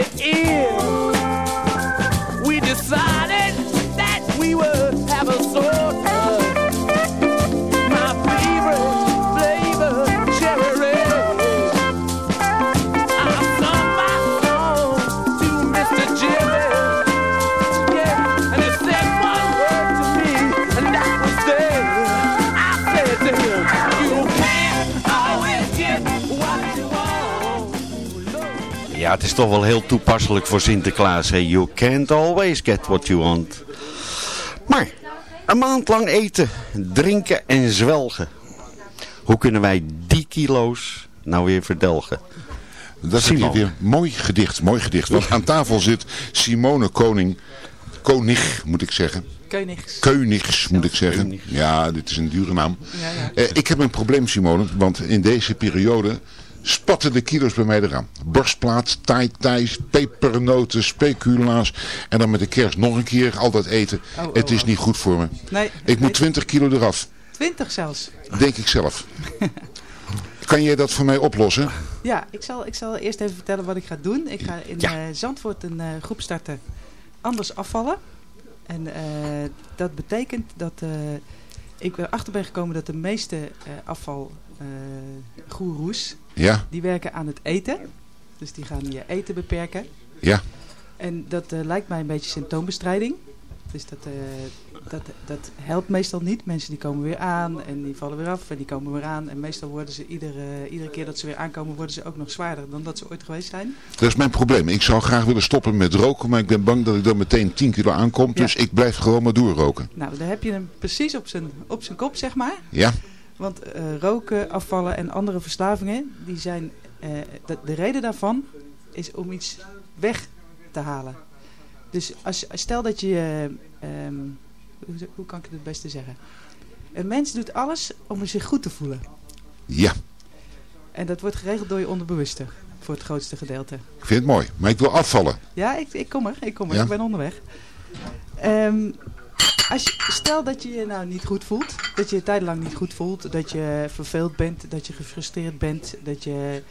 it is. Ja, het is toch wel heel toepasselijk voor Sinterklaas. Hè? You can't always get what you want. Maar, een maand lang eten, drinken en zwelgen. Hoe kunnen wij die kilo's nou weer verdelgen? Dat is Simon. weer mooi gedicht, mooi gedicht. Want aan tafel zit Simone Koning, Konig moet ik zeggen. Keunigs. Keunigs, moet ik zeggen. Ja, dit is een dure naam. Ja, ja. Eh, ik heb een probleem, Simone, want in deze periode spatten de kilo's bij mij eraan. Borstplaat, taai thijs, pepernoten, speculaas. En dan met de kerst nog een keer al dat eten. Oh, oh, het is oh. niet goed voor me. Nee, Ik moet nee. 20 kilo eraf, 20 zelfs. denk ik zelf. <laughs> kan jij dat voor mij oplossen? Ja, ik zal, ik zal eerst even vertellen wat ik ga doen. Ik ga in Ja. eh, Zandvoort een eh, groep starten. Anders afvallen. En eh, dat betekent dat eh, ik erachter ben gekomen dat de meeste eh afval eh goeroes, Ja, die werken aan het eten. Dus die gaan je eten beperken. ja. En dat eh, lijkt mij een beetje symptoombestrijding. Dus dat, eh, dat, dat helpt meestal niet. Mensen die komen weer aan en die vallen weer af en die komen weer aan. En meestal worden ze iedere, iedere keer dat ze weer aankomen, worden ze ook nog zwaarder dan dat ze ooit geweest zijn. Dat is mijn probleem. Ik zou graag willen stoppen met roken, maar ik ben bang dat ik dan meteen 10 kilo aankom. Ja. Dus ik blijf gewoon maar doorroken. Nou, daar heb je hem precies op zijn, op zijn kop, zeg maar. Ja? Want eh, roken, afvallen en andere verslavingen, die zijn, eh, de, de reden daarvan is om iets weg te halen. Dus als, stel dat je, eh, ehm, hoe, hoe kan ik het het beste zeggen? Een mens doet alles om zich goed te voelen. Ja, En dat wordt geregeld door je onderbewuste, voor het grootste gedeelte. ik vind het mooi. Maar ik wil afvallen. Ja, ik, ik kom er, ik kom er, Ja? ik ben onderweg. Ehm, als je, stel dat je je nou niet goed voelt, dat je je tijdenlang niet goed voelt, dat je verveeld bent, dat je gefrustreerd bent, dat je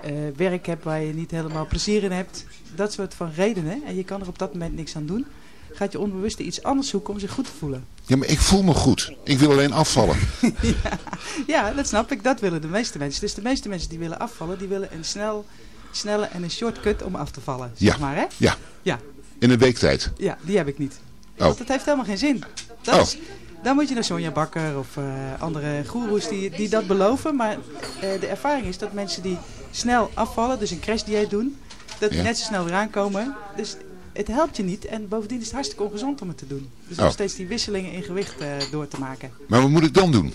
eh, werk hebt waar je niet helemaal plezier in hebt. Dat soort van redenen, en je kan er op dat moment niks aan doen, gaat je onbewuste iets anders zoeken om zich goed te voelen. Ja, maar ik voel me goed. Ik wil alleen afvallen. <laughs> ja, ja, dat snap ik. Dat willen de meeste mensen. Dus de meeste mensen die willen afvallen, die willen een snel, snelle en een shortcut om af te vallen. Ja. Zeg maar, hè? Ja. Ja. In een week tijd. Ja, die heb ik niet. Oh. Want het heeft helemaal geen zin. Dat Oh. is, dan moet je naar Sonja Bakker of eh, andere goeroes die, die dat beloven. Maar eh, de ervaring is dat mensen die snel afvallen, dus een crashdieet doen, dat die Ja. net zo snel weer aankomen. Dus het helpt je niet. En bovendien is het hartstikke ongezond om het te doen. Dus Oh. nog steeds die wisselingen in gewicht eh, door te maken. Maar wat moet ik dan doen?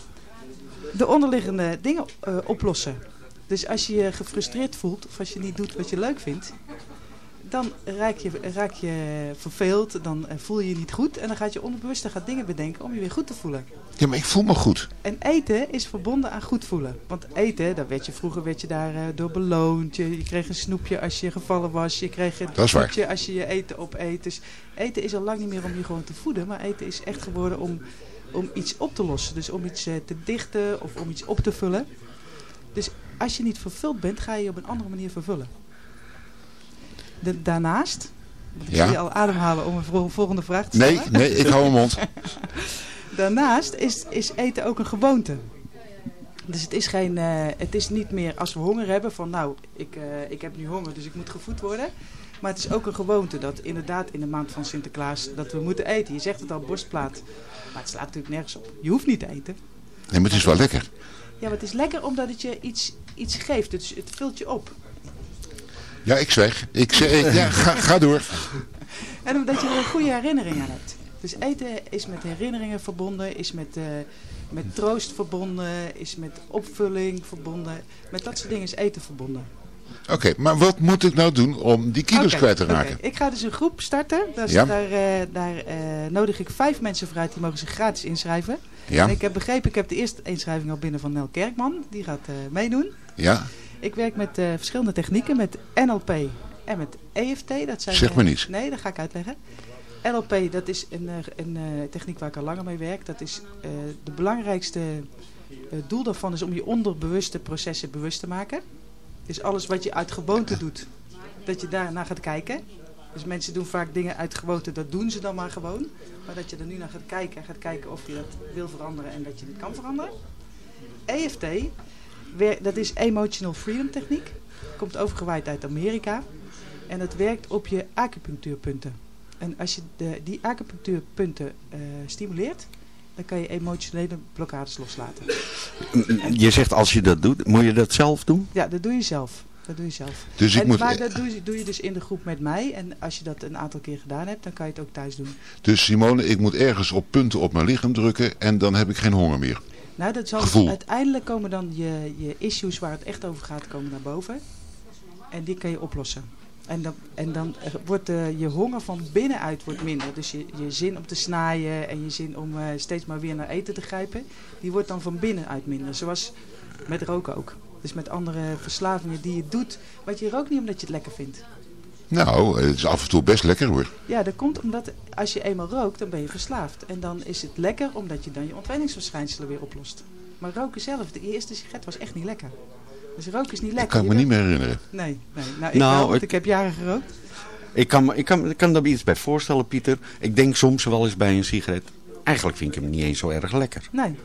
De onderliggende dingen oplossen. Dus als je je gefrustreerd voelt of als je niet doet wat je leuk vindt, dan raak je, raak je verveeld, dan eh, voel je je niet goed en dan gaat je onderbewuste gaat dingen bedenken om je weer goed te voelen. Ja, maar ik voel me goed. En eten is verbonden aan goed voelen. Want eten, daar werd je, vroeger werd je daar eh, door beloond. Je, je kreeg een snoepje als je gevallen was. Je kreeg een toetje als je je eten opeet. Dus eten is al lang niet meer om je gewoon te voeden. Maar eten is echt geworden om, om iets op te lossen. Dus om iets eh, te dichten of om iets op te vullen. Dus als je niet vervuld bent, ga je je op een andere manier vervullen. De, daarnaast, ik Ja. zie je al ademhalen om een vol- volgende vraag te Nee, stellen. nee, ik hou mijn mond. <laughs> Daarnaast is, is eten ook een gewoonte. Dus het is, geen, eh, het is niet meer als we honger hebben van nou, ik, eh, ik heb nu honger dus ik moet gevoed worden. Maar het is ook een gewoonte dat inderdaad in de maand van Sinterklaas dat we moeten eten. Je zegt het al, borstplaat. Maar het slaat natuurlijk nergens op. Je hoeft niet te eten. Nee, maar het is wel lekker. Ja, maar het is lekker omdat het je iets, iets geeft. Het vult je op. Ja, ik zwijg. Ik zeg, ja, ga, ga door. En omdat je er een goede herinnering aan hebt. Dus eten is met herinneringen verbonden, is met, eh, met troost verbonden, is met opvulling verbonden. Met dat soort dingen is eten verbonden. Oké, maar wat moet ik nou doen om die kilo's kwijt te raken? Ik ga dus een groep starten. Daar, Ja. daar, eh, daar eh, nodig ik vijf mensen voor uit. Die mogen zich gratis inschrijven. Ja. En ik heb begrepen, ik heb de eerste inschrijving al binnen van Nel Kerkman. Die gaat meedoen. Ja, Ik werk met eh, verschillende technieken. Met NLP en met EFT. Dat zijn, Zeg maar niets. Nee, dat ga ik uitleggen. NLP, dat is een, eh, een eh, techniek waar ik al langer mee werk. Dat is eh, de belangrijkste eh, doel daarvan is om je onderbewuste processen bewust te maken. Dus alles wat je uit gewoonte doet, dat je daarna gaat kijken. Dus mensen doen vaak dingen uit gewoonte, dat doen ze dan maar gewoon. Maar dat je er nu naar gaat kijken en gaat kijken of je dat wil veranderen en dat je het kan veranderen. EFT, dat is Emotional Freedom Techniek. Komt overgewaaid uit Amerika. En het werkt op je acupunctuurpunten. En als je de, die acupunctuurpunten eh, stimuleert, dan kan je emotionele blokkades loslaten. Je zegt als je dat doet, moet je dat zelf doen? Ja, dat doe je zelf. Dat doe je zelf. Dus ik en, moet- Maar dat doe je, doe je dus in de groep met mij. En als je dat een aantal keer gedaan hebt, dan kan je het ook thuis doen. dus Simone, ik moet ergens op punten op mijn lichaam drukken en dan heb ik geen honger meer. Nou, dat zal Gevoel. uiteindelijk komen dan je, je issues waar het echt over gaat, komen naar boven. En die kan je oplossen. En dan, en dan eh, wordt je honger van binnenuit wordt minder. Dus je, je zin om te snijden en je zin om eh, steeds maar weer naar eten te grijpen, die wordt dan van binnenuit minder. Zoals met roken ook. Dus met andere verslavingen die je doet, wat je rookt niet omdat je het lekker vindt. Nou, het is af en toe best lekker hoor. Ja, dat komt omdat als je eenmaal rookt, dan ben je verslaafd. En dan is het lekker omdat je dan je ontwenningsverschijnselen weer oplost. Maar roken zelf, de eerste sigaret was echt niet lekker. Dus roken is niet lekker. Ik kan me niet meer herinneren. Nee, nee. Nou, ik, Nou, wel, want het- ik heb jaren gerookt. Ik kan, me- ik, kan, ik kan daar iets bij voorstellen, Pieter. Ik denk soms wel eens bij een sigaret. Eigenlijk vind ik hem niet eens zo erg lekker. Nee.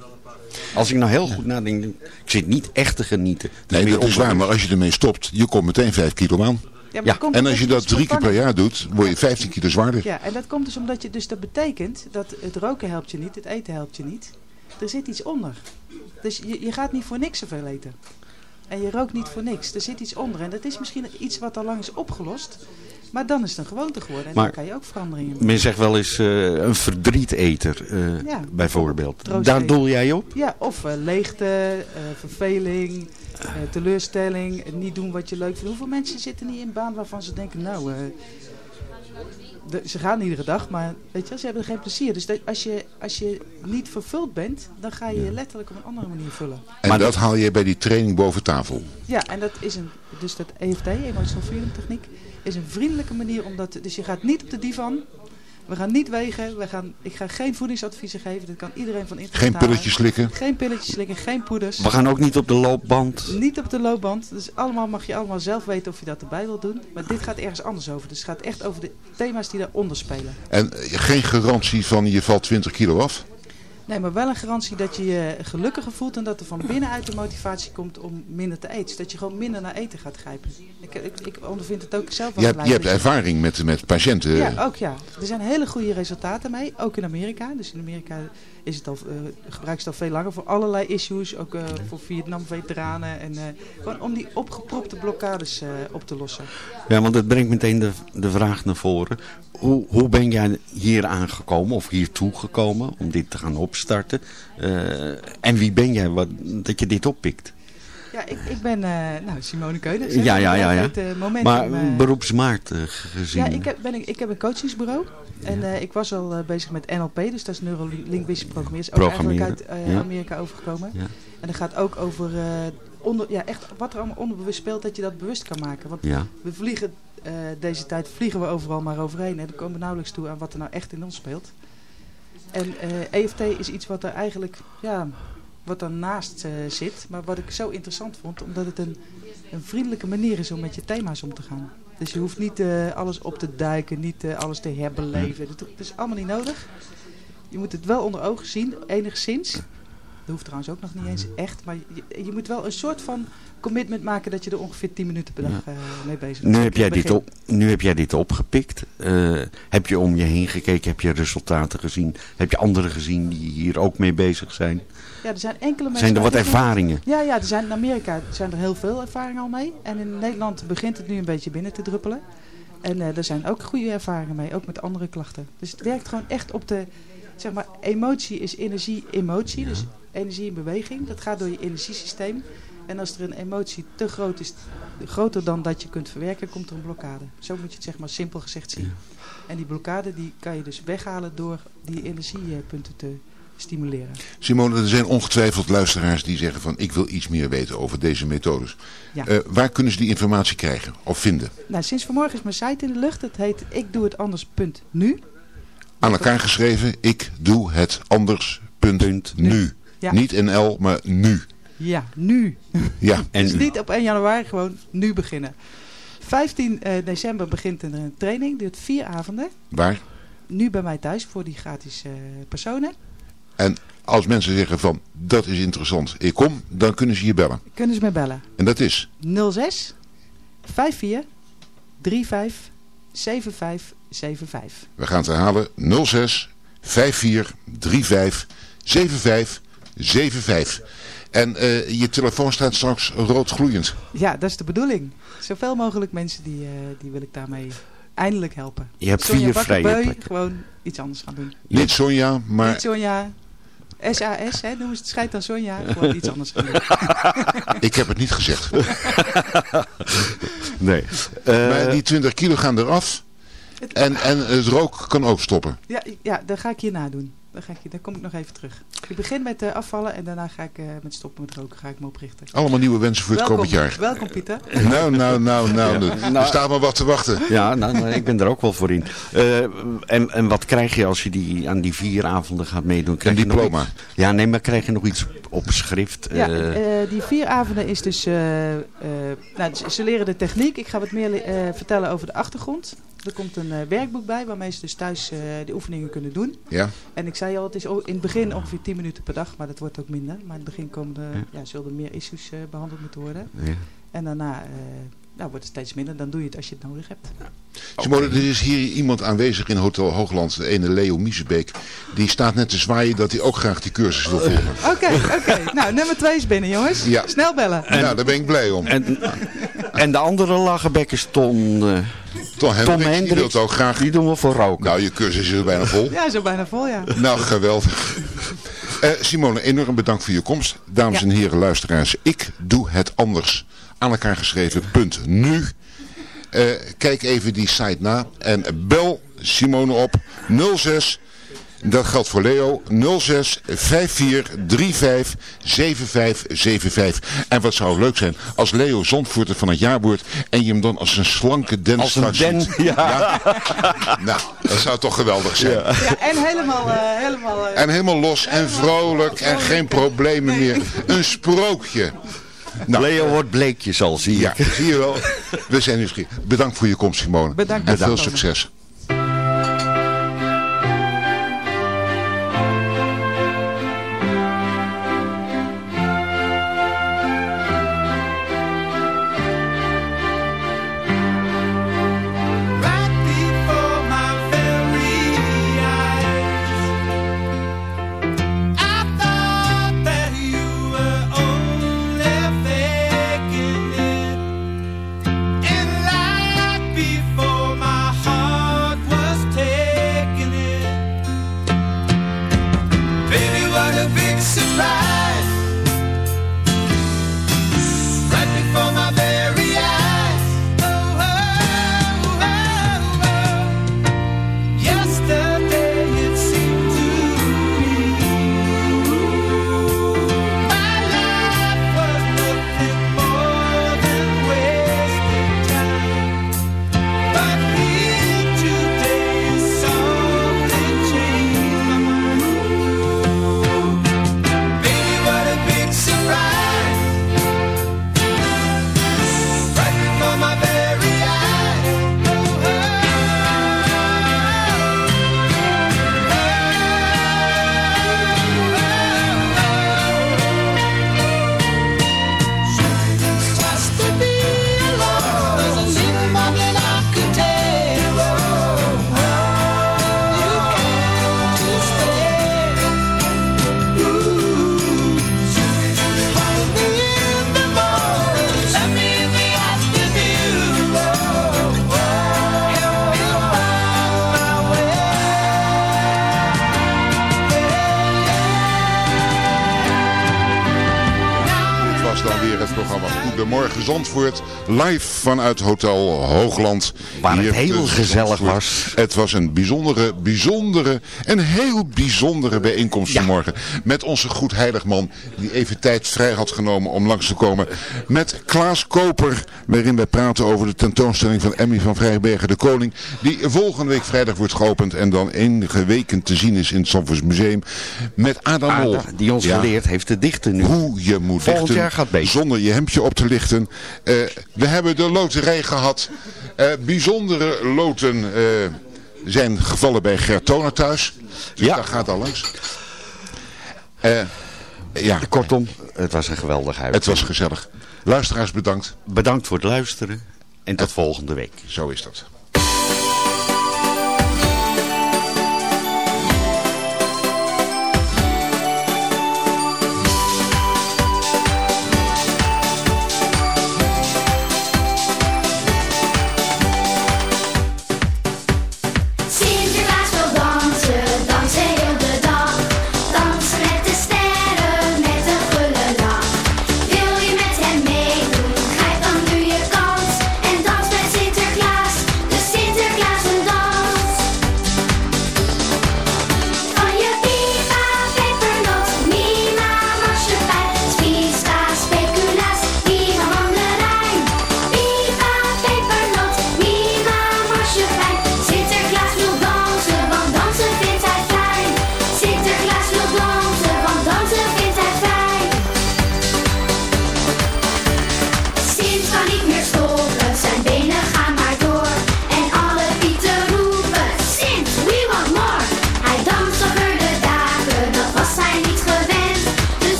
Als ik nou heel goed nadenk, denk ik ik zit niet echt te genieten. Het Nee, meer dat is waar, maar als je ermee stopt, je komt meteen 5 kilo aan. Ja, komt En als je dat dus drie keer per jaar doet, word je 15 kilo zwaarder. Ja, en dat komt dus omdat je, dus dat betekent dat het roken helpt je niet, het eten helpt je niet. Er zit iets onder. Dus je, je gaat niet voor niks zoveel eten. En je rookt niet voor niks. Er zit iets onder. En dat is misschien iets wat al lang is opgelost. Maar dan is het een gewoonte geworden. En Maar- dan kan je ook veranderingen maken. Men zegt wel eens eh, een verdrieteter, Ja, bijvoorbeeld. Daar doel jij op? Ja, of eh, leegte, verveling, teleurstelling, het niet doen wat je leuk vindt. Hoeveel mensen zitten niet in een baan waarvan ze denken, nou, eh, de- ze gaan iedere dag, maar weet je, ze hebben er geen plezier. Dus dat, als, je, als je niet vervuld bent, dan ga je je letterlijk op een andere manier vullen. En dat haal je bij die training boven tafel. Ja, en dat is een, dus dat EFT, Emotional Freedom Techniek, is een vriendelijke manier om dat, dus je gaat niet op de divan, we gaan niet wegen, we gaan, ik ga geen voedingsadviezen geven, dat kan iedereen van internet Geen halen. pilletjes slikken. Geen pilletjes slikken, geen poeders. We gaan ook niet op de loopband. Niet op de loopband. Dus allemaal mag je allemaal zelf weten of je dat erbij wilt doen. Maar dit gaat ergens anders over. Dus het gaat echt over de thema's die daaronder spelen. En geen garantie van je valt 20 kilo af. Nee, maar wel een garantie dat je je gelukkiger voelt en dat er van binnenuit de motivatie komt om minder te eten. Dat je gewoon minder naar eten gaat grijpen. Ik, ik, ik ondervind het ook zelf Je hebt, je hebt ervaring met, met patiënten. Ja, ook ja. Er zijn hele goede resultaten mee, ook in Amerika. Dus in Amerika is het al, eh gebruikt ze het al veel langer voor allerlei issues. Ook eh, voor Vietnam-veteranen. En eh, gewoon om die opgepropte blokkades op te lossen. Ja, want het brengt meteen de, de vraag naar voren. Hoe, hoe ben jij hier aangekomen of hier toegekomen om dit te gaan opstarten? En wie ben jij wat, dat je dit oppikt? Ja, ik, ik ben eh, nou, Simone Keunens. Ja, ja, ja. ja. Het, eh, maar eh, beroepsmaart eh, gezien. Ja, ik heb, ben, ik, ik heb een coachingsbureau. En ik was al bezig met NLP, dus dat is neurolinguistisch programmeren. Is ook eigenlijk uit. Amerika overgekomen. Ja. En dat gaat ook over onder, ja, echt wat er allemaal onderbewust speelt, dat je dat bewust kan maken. Want Ja. we vliegen, deze tijd vliegen we overal maar overheen. En dan komen we nauwelijks toe aan wat er nou echt in ons speelt. En EFT is iets wat er eigenlijk, ja, wat daarnaast eh zit. Maar wat ik zo interessant vond, omdat het een, een vriendelijke manier is om met je thema's om te gaan. Dus je hoeft niet eh, alles op te duiken, niet eh, alles te herbeleven. Dat, dat is allemaal niet nodig. Je moet het wel onder ogen zien, enigszins. Dat hoeft trouwens ook nog niet eens echt. Maar je, je moet wel een soort van commitment maken dat je er ongeveer 10 minuten per dag mee bezig bent. Nu heb, jij dit op, nu heb jij dit opgepikt. Heb je om je heen gekeken? Heb je resultaten gezien? Heb je anderen gezien die hier ook mee bezig zijn? Ja, er zijn enkele mensen... Zijn er wat ervaringen? Ja, ja er zijn, in Amerika zijn er heel veel ervaringen al mee. En in Nederland begint het nu een beetje binnen te druppelen. En eh er zijn ook goede ervaringen mee, ook met andere klachten. Dus het werkt gewoon echt op de... Zeg maar, emotie is energie, emotie. Dus energie in beweging. Dat gaat door je energiesysteem. En als er een emotie te groot is, groter dan dat je kunt verwerken, komt er een blokkade. Zo moet je het zeg maar simpel gezegd zien. En die blokkade die kan je dus weghalen door die energiepunten te stimuleren. Simone, er zijn ongetwijfeld luisteraars die zeggen van ik wil iets meer weten over deze methodes. Ja. Eh, waar kunnen ze die informatie krijgen of vinden? Nou, sinds vanmorgen is mijn site in de lucht. Het heet ik doe het anders.nu. Aan elkaar geschreven, ik doe het anders. Punt, nu. Ja. Niet NL, maar nu. Ja, nu. <laughs> Ja. dus niet op 1 januari, gewoon nu beginnen. 15 eh, december begint er een training, duurt vier avonden. Waar? Nu bij mij thuis voor die gratis eh, personen. En als mensen zeggen van dat is interessant, ik kom, dan kunnen ze je bellen. Kunnen ze mij bellen. En dat is 06 54 35 75 75. We gaan het herhalen 06 54 35 75 75. En eh, je telefoon staat straks rood gloeiend. Ja, dat is de bedoeling. Zoveel mogelijk mensen die, eh, die wil ik daarmee eindelijk helpen. Je hebt Sonja vier vrije plekken. Gewoon iets anders gaan doen. Niet Sonja, maar Niet Sonja. SAS, hè, noemen ze het scheidt aan Sonja. Gewoon iets anders ik heb het niet gezegd. <laughs> Nee. Eh, maar die 20 kilo gaan eraf. En, en het rook kan ook stoppen. Ja, ja, dat ga ik hierna doen. Dan, ga ik, kom ik nog even terug. Ik begin met eh, afvallen en daarna ga ik eh, met stoppen met roken ga ik me oprichten. Allemaal nieuwe wensen voor het Welkom, komend jaar. Welkom Pieter. Nou, nou, nou, nou. Er Nou- staat maar wat te wachten. Ja, nou, nou, ik ben er ook wel voor in. Eh, en, en wat krijg je als je die, aan die vier avonden gaat meedoen? Krijg Een je nog diploma. iets- ja, nee, maar krijg je nog iets op schrift? Ja, Eh, eh, die vier avonden is dus... eh, eh, nou, ze- ze leren de techniek. Ik ga wat meer eh, vertellen over de achtergrond. Er komt een eh, werkboek bij waarmee ze dus thuis eh, de oefeningen kunnen doen. Ja. En ik zei al, het is in het begin ongeveer 10 minuten per dag, maar dat wordt ook minder. Maar in het begin komen er, ja. zullen er meer issues eh, behandeld moeten worden. Ja. En daarna eh, nou, wordt het steeds minder. Dan doe je het als je het nodig hebt. Simone, er is hier iemand aanwezig in Hotel Hoogland, de ene Leo Miesebeek. Die staat net te zwaaien dat hij ook graag die cursus wil volgen. Oké, oké. Nou, nummer 2 is binnen, jongens. Ja. Snel bellen. nou, daar ben ik blij om. En, en de andere lacherbek is Ton, Ton Hendricks, die wil het ook graag. Die doen we voor roken. Nou, je cursus is er bijna vol. Ja, zo bijna vol, ja. Nou, geweldig. Eh, Simone, enorm bedankt voor je komst. Dames Ja. en heren luisteraars, ik doe het anders. Aan elkaar geschreven, punt nu. Eh, kijk even die site na en bel Simone op 06, dat geldt voor Leo, 06 54 35 75 75. En wat zou leuk zijn als Leo Zondvoorter van het jaar wordt en je hem dan als een slanke den Als een den, ziet. ja. Nou, dat zou toch geweldig zijn. Ja, en helemaal... eh, helemaal eh, En helemaal los en vrolijk en geen problemen meer. Een sprookje. Nou, Leo wordt bleekjes al, zie ja, ik. zie je wel. We zijn nieuwsgierig. Bedankt voor je komst, Simone. Bedankt. En veel Bedankt. succes. Zandvoort. Live vanuit Hotel Hoogland. Waar het heel gezellig was. Het was een bijzondere, bijzondere, een heel bijzondere bijeenkomst vanmorgen. Met onze goed heiligman die even tijd vrij had genomen om langs te komen. Met Klaas Koper, waarin wij praten over de tentoonstelling van Emmy van Vrijbergen de Koning. Die volgende week vrijdag wordt geopend en dan enige weken te zien is in het Zandvoorts Museum. Met Adam Mol. Die ons Ja. geleerd heeft te dichten nu. Hoe je moet Volgend dichten jaar gaat beter. zonder je hemdje op te lichten. Eh, we hebben de loterij gehad. Eh, bijzondere loten eh, zijn gevallen bij Gertona thuis. Dus Ja. daar gaat al langs. Eh, ja, Kortom, het was een geweldig uit. het was gezellig. Luisteraars bedankt. Bedankt voor het luisteren en tot volgende week. Zo is dat.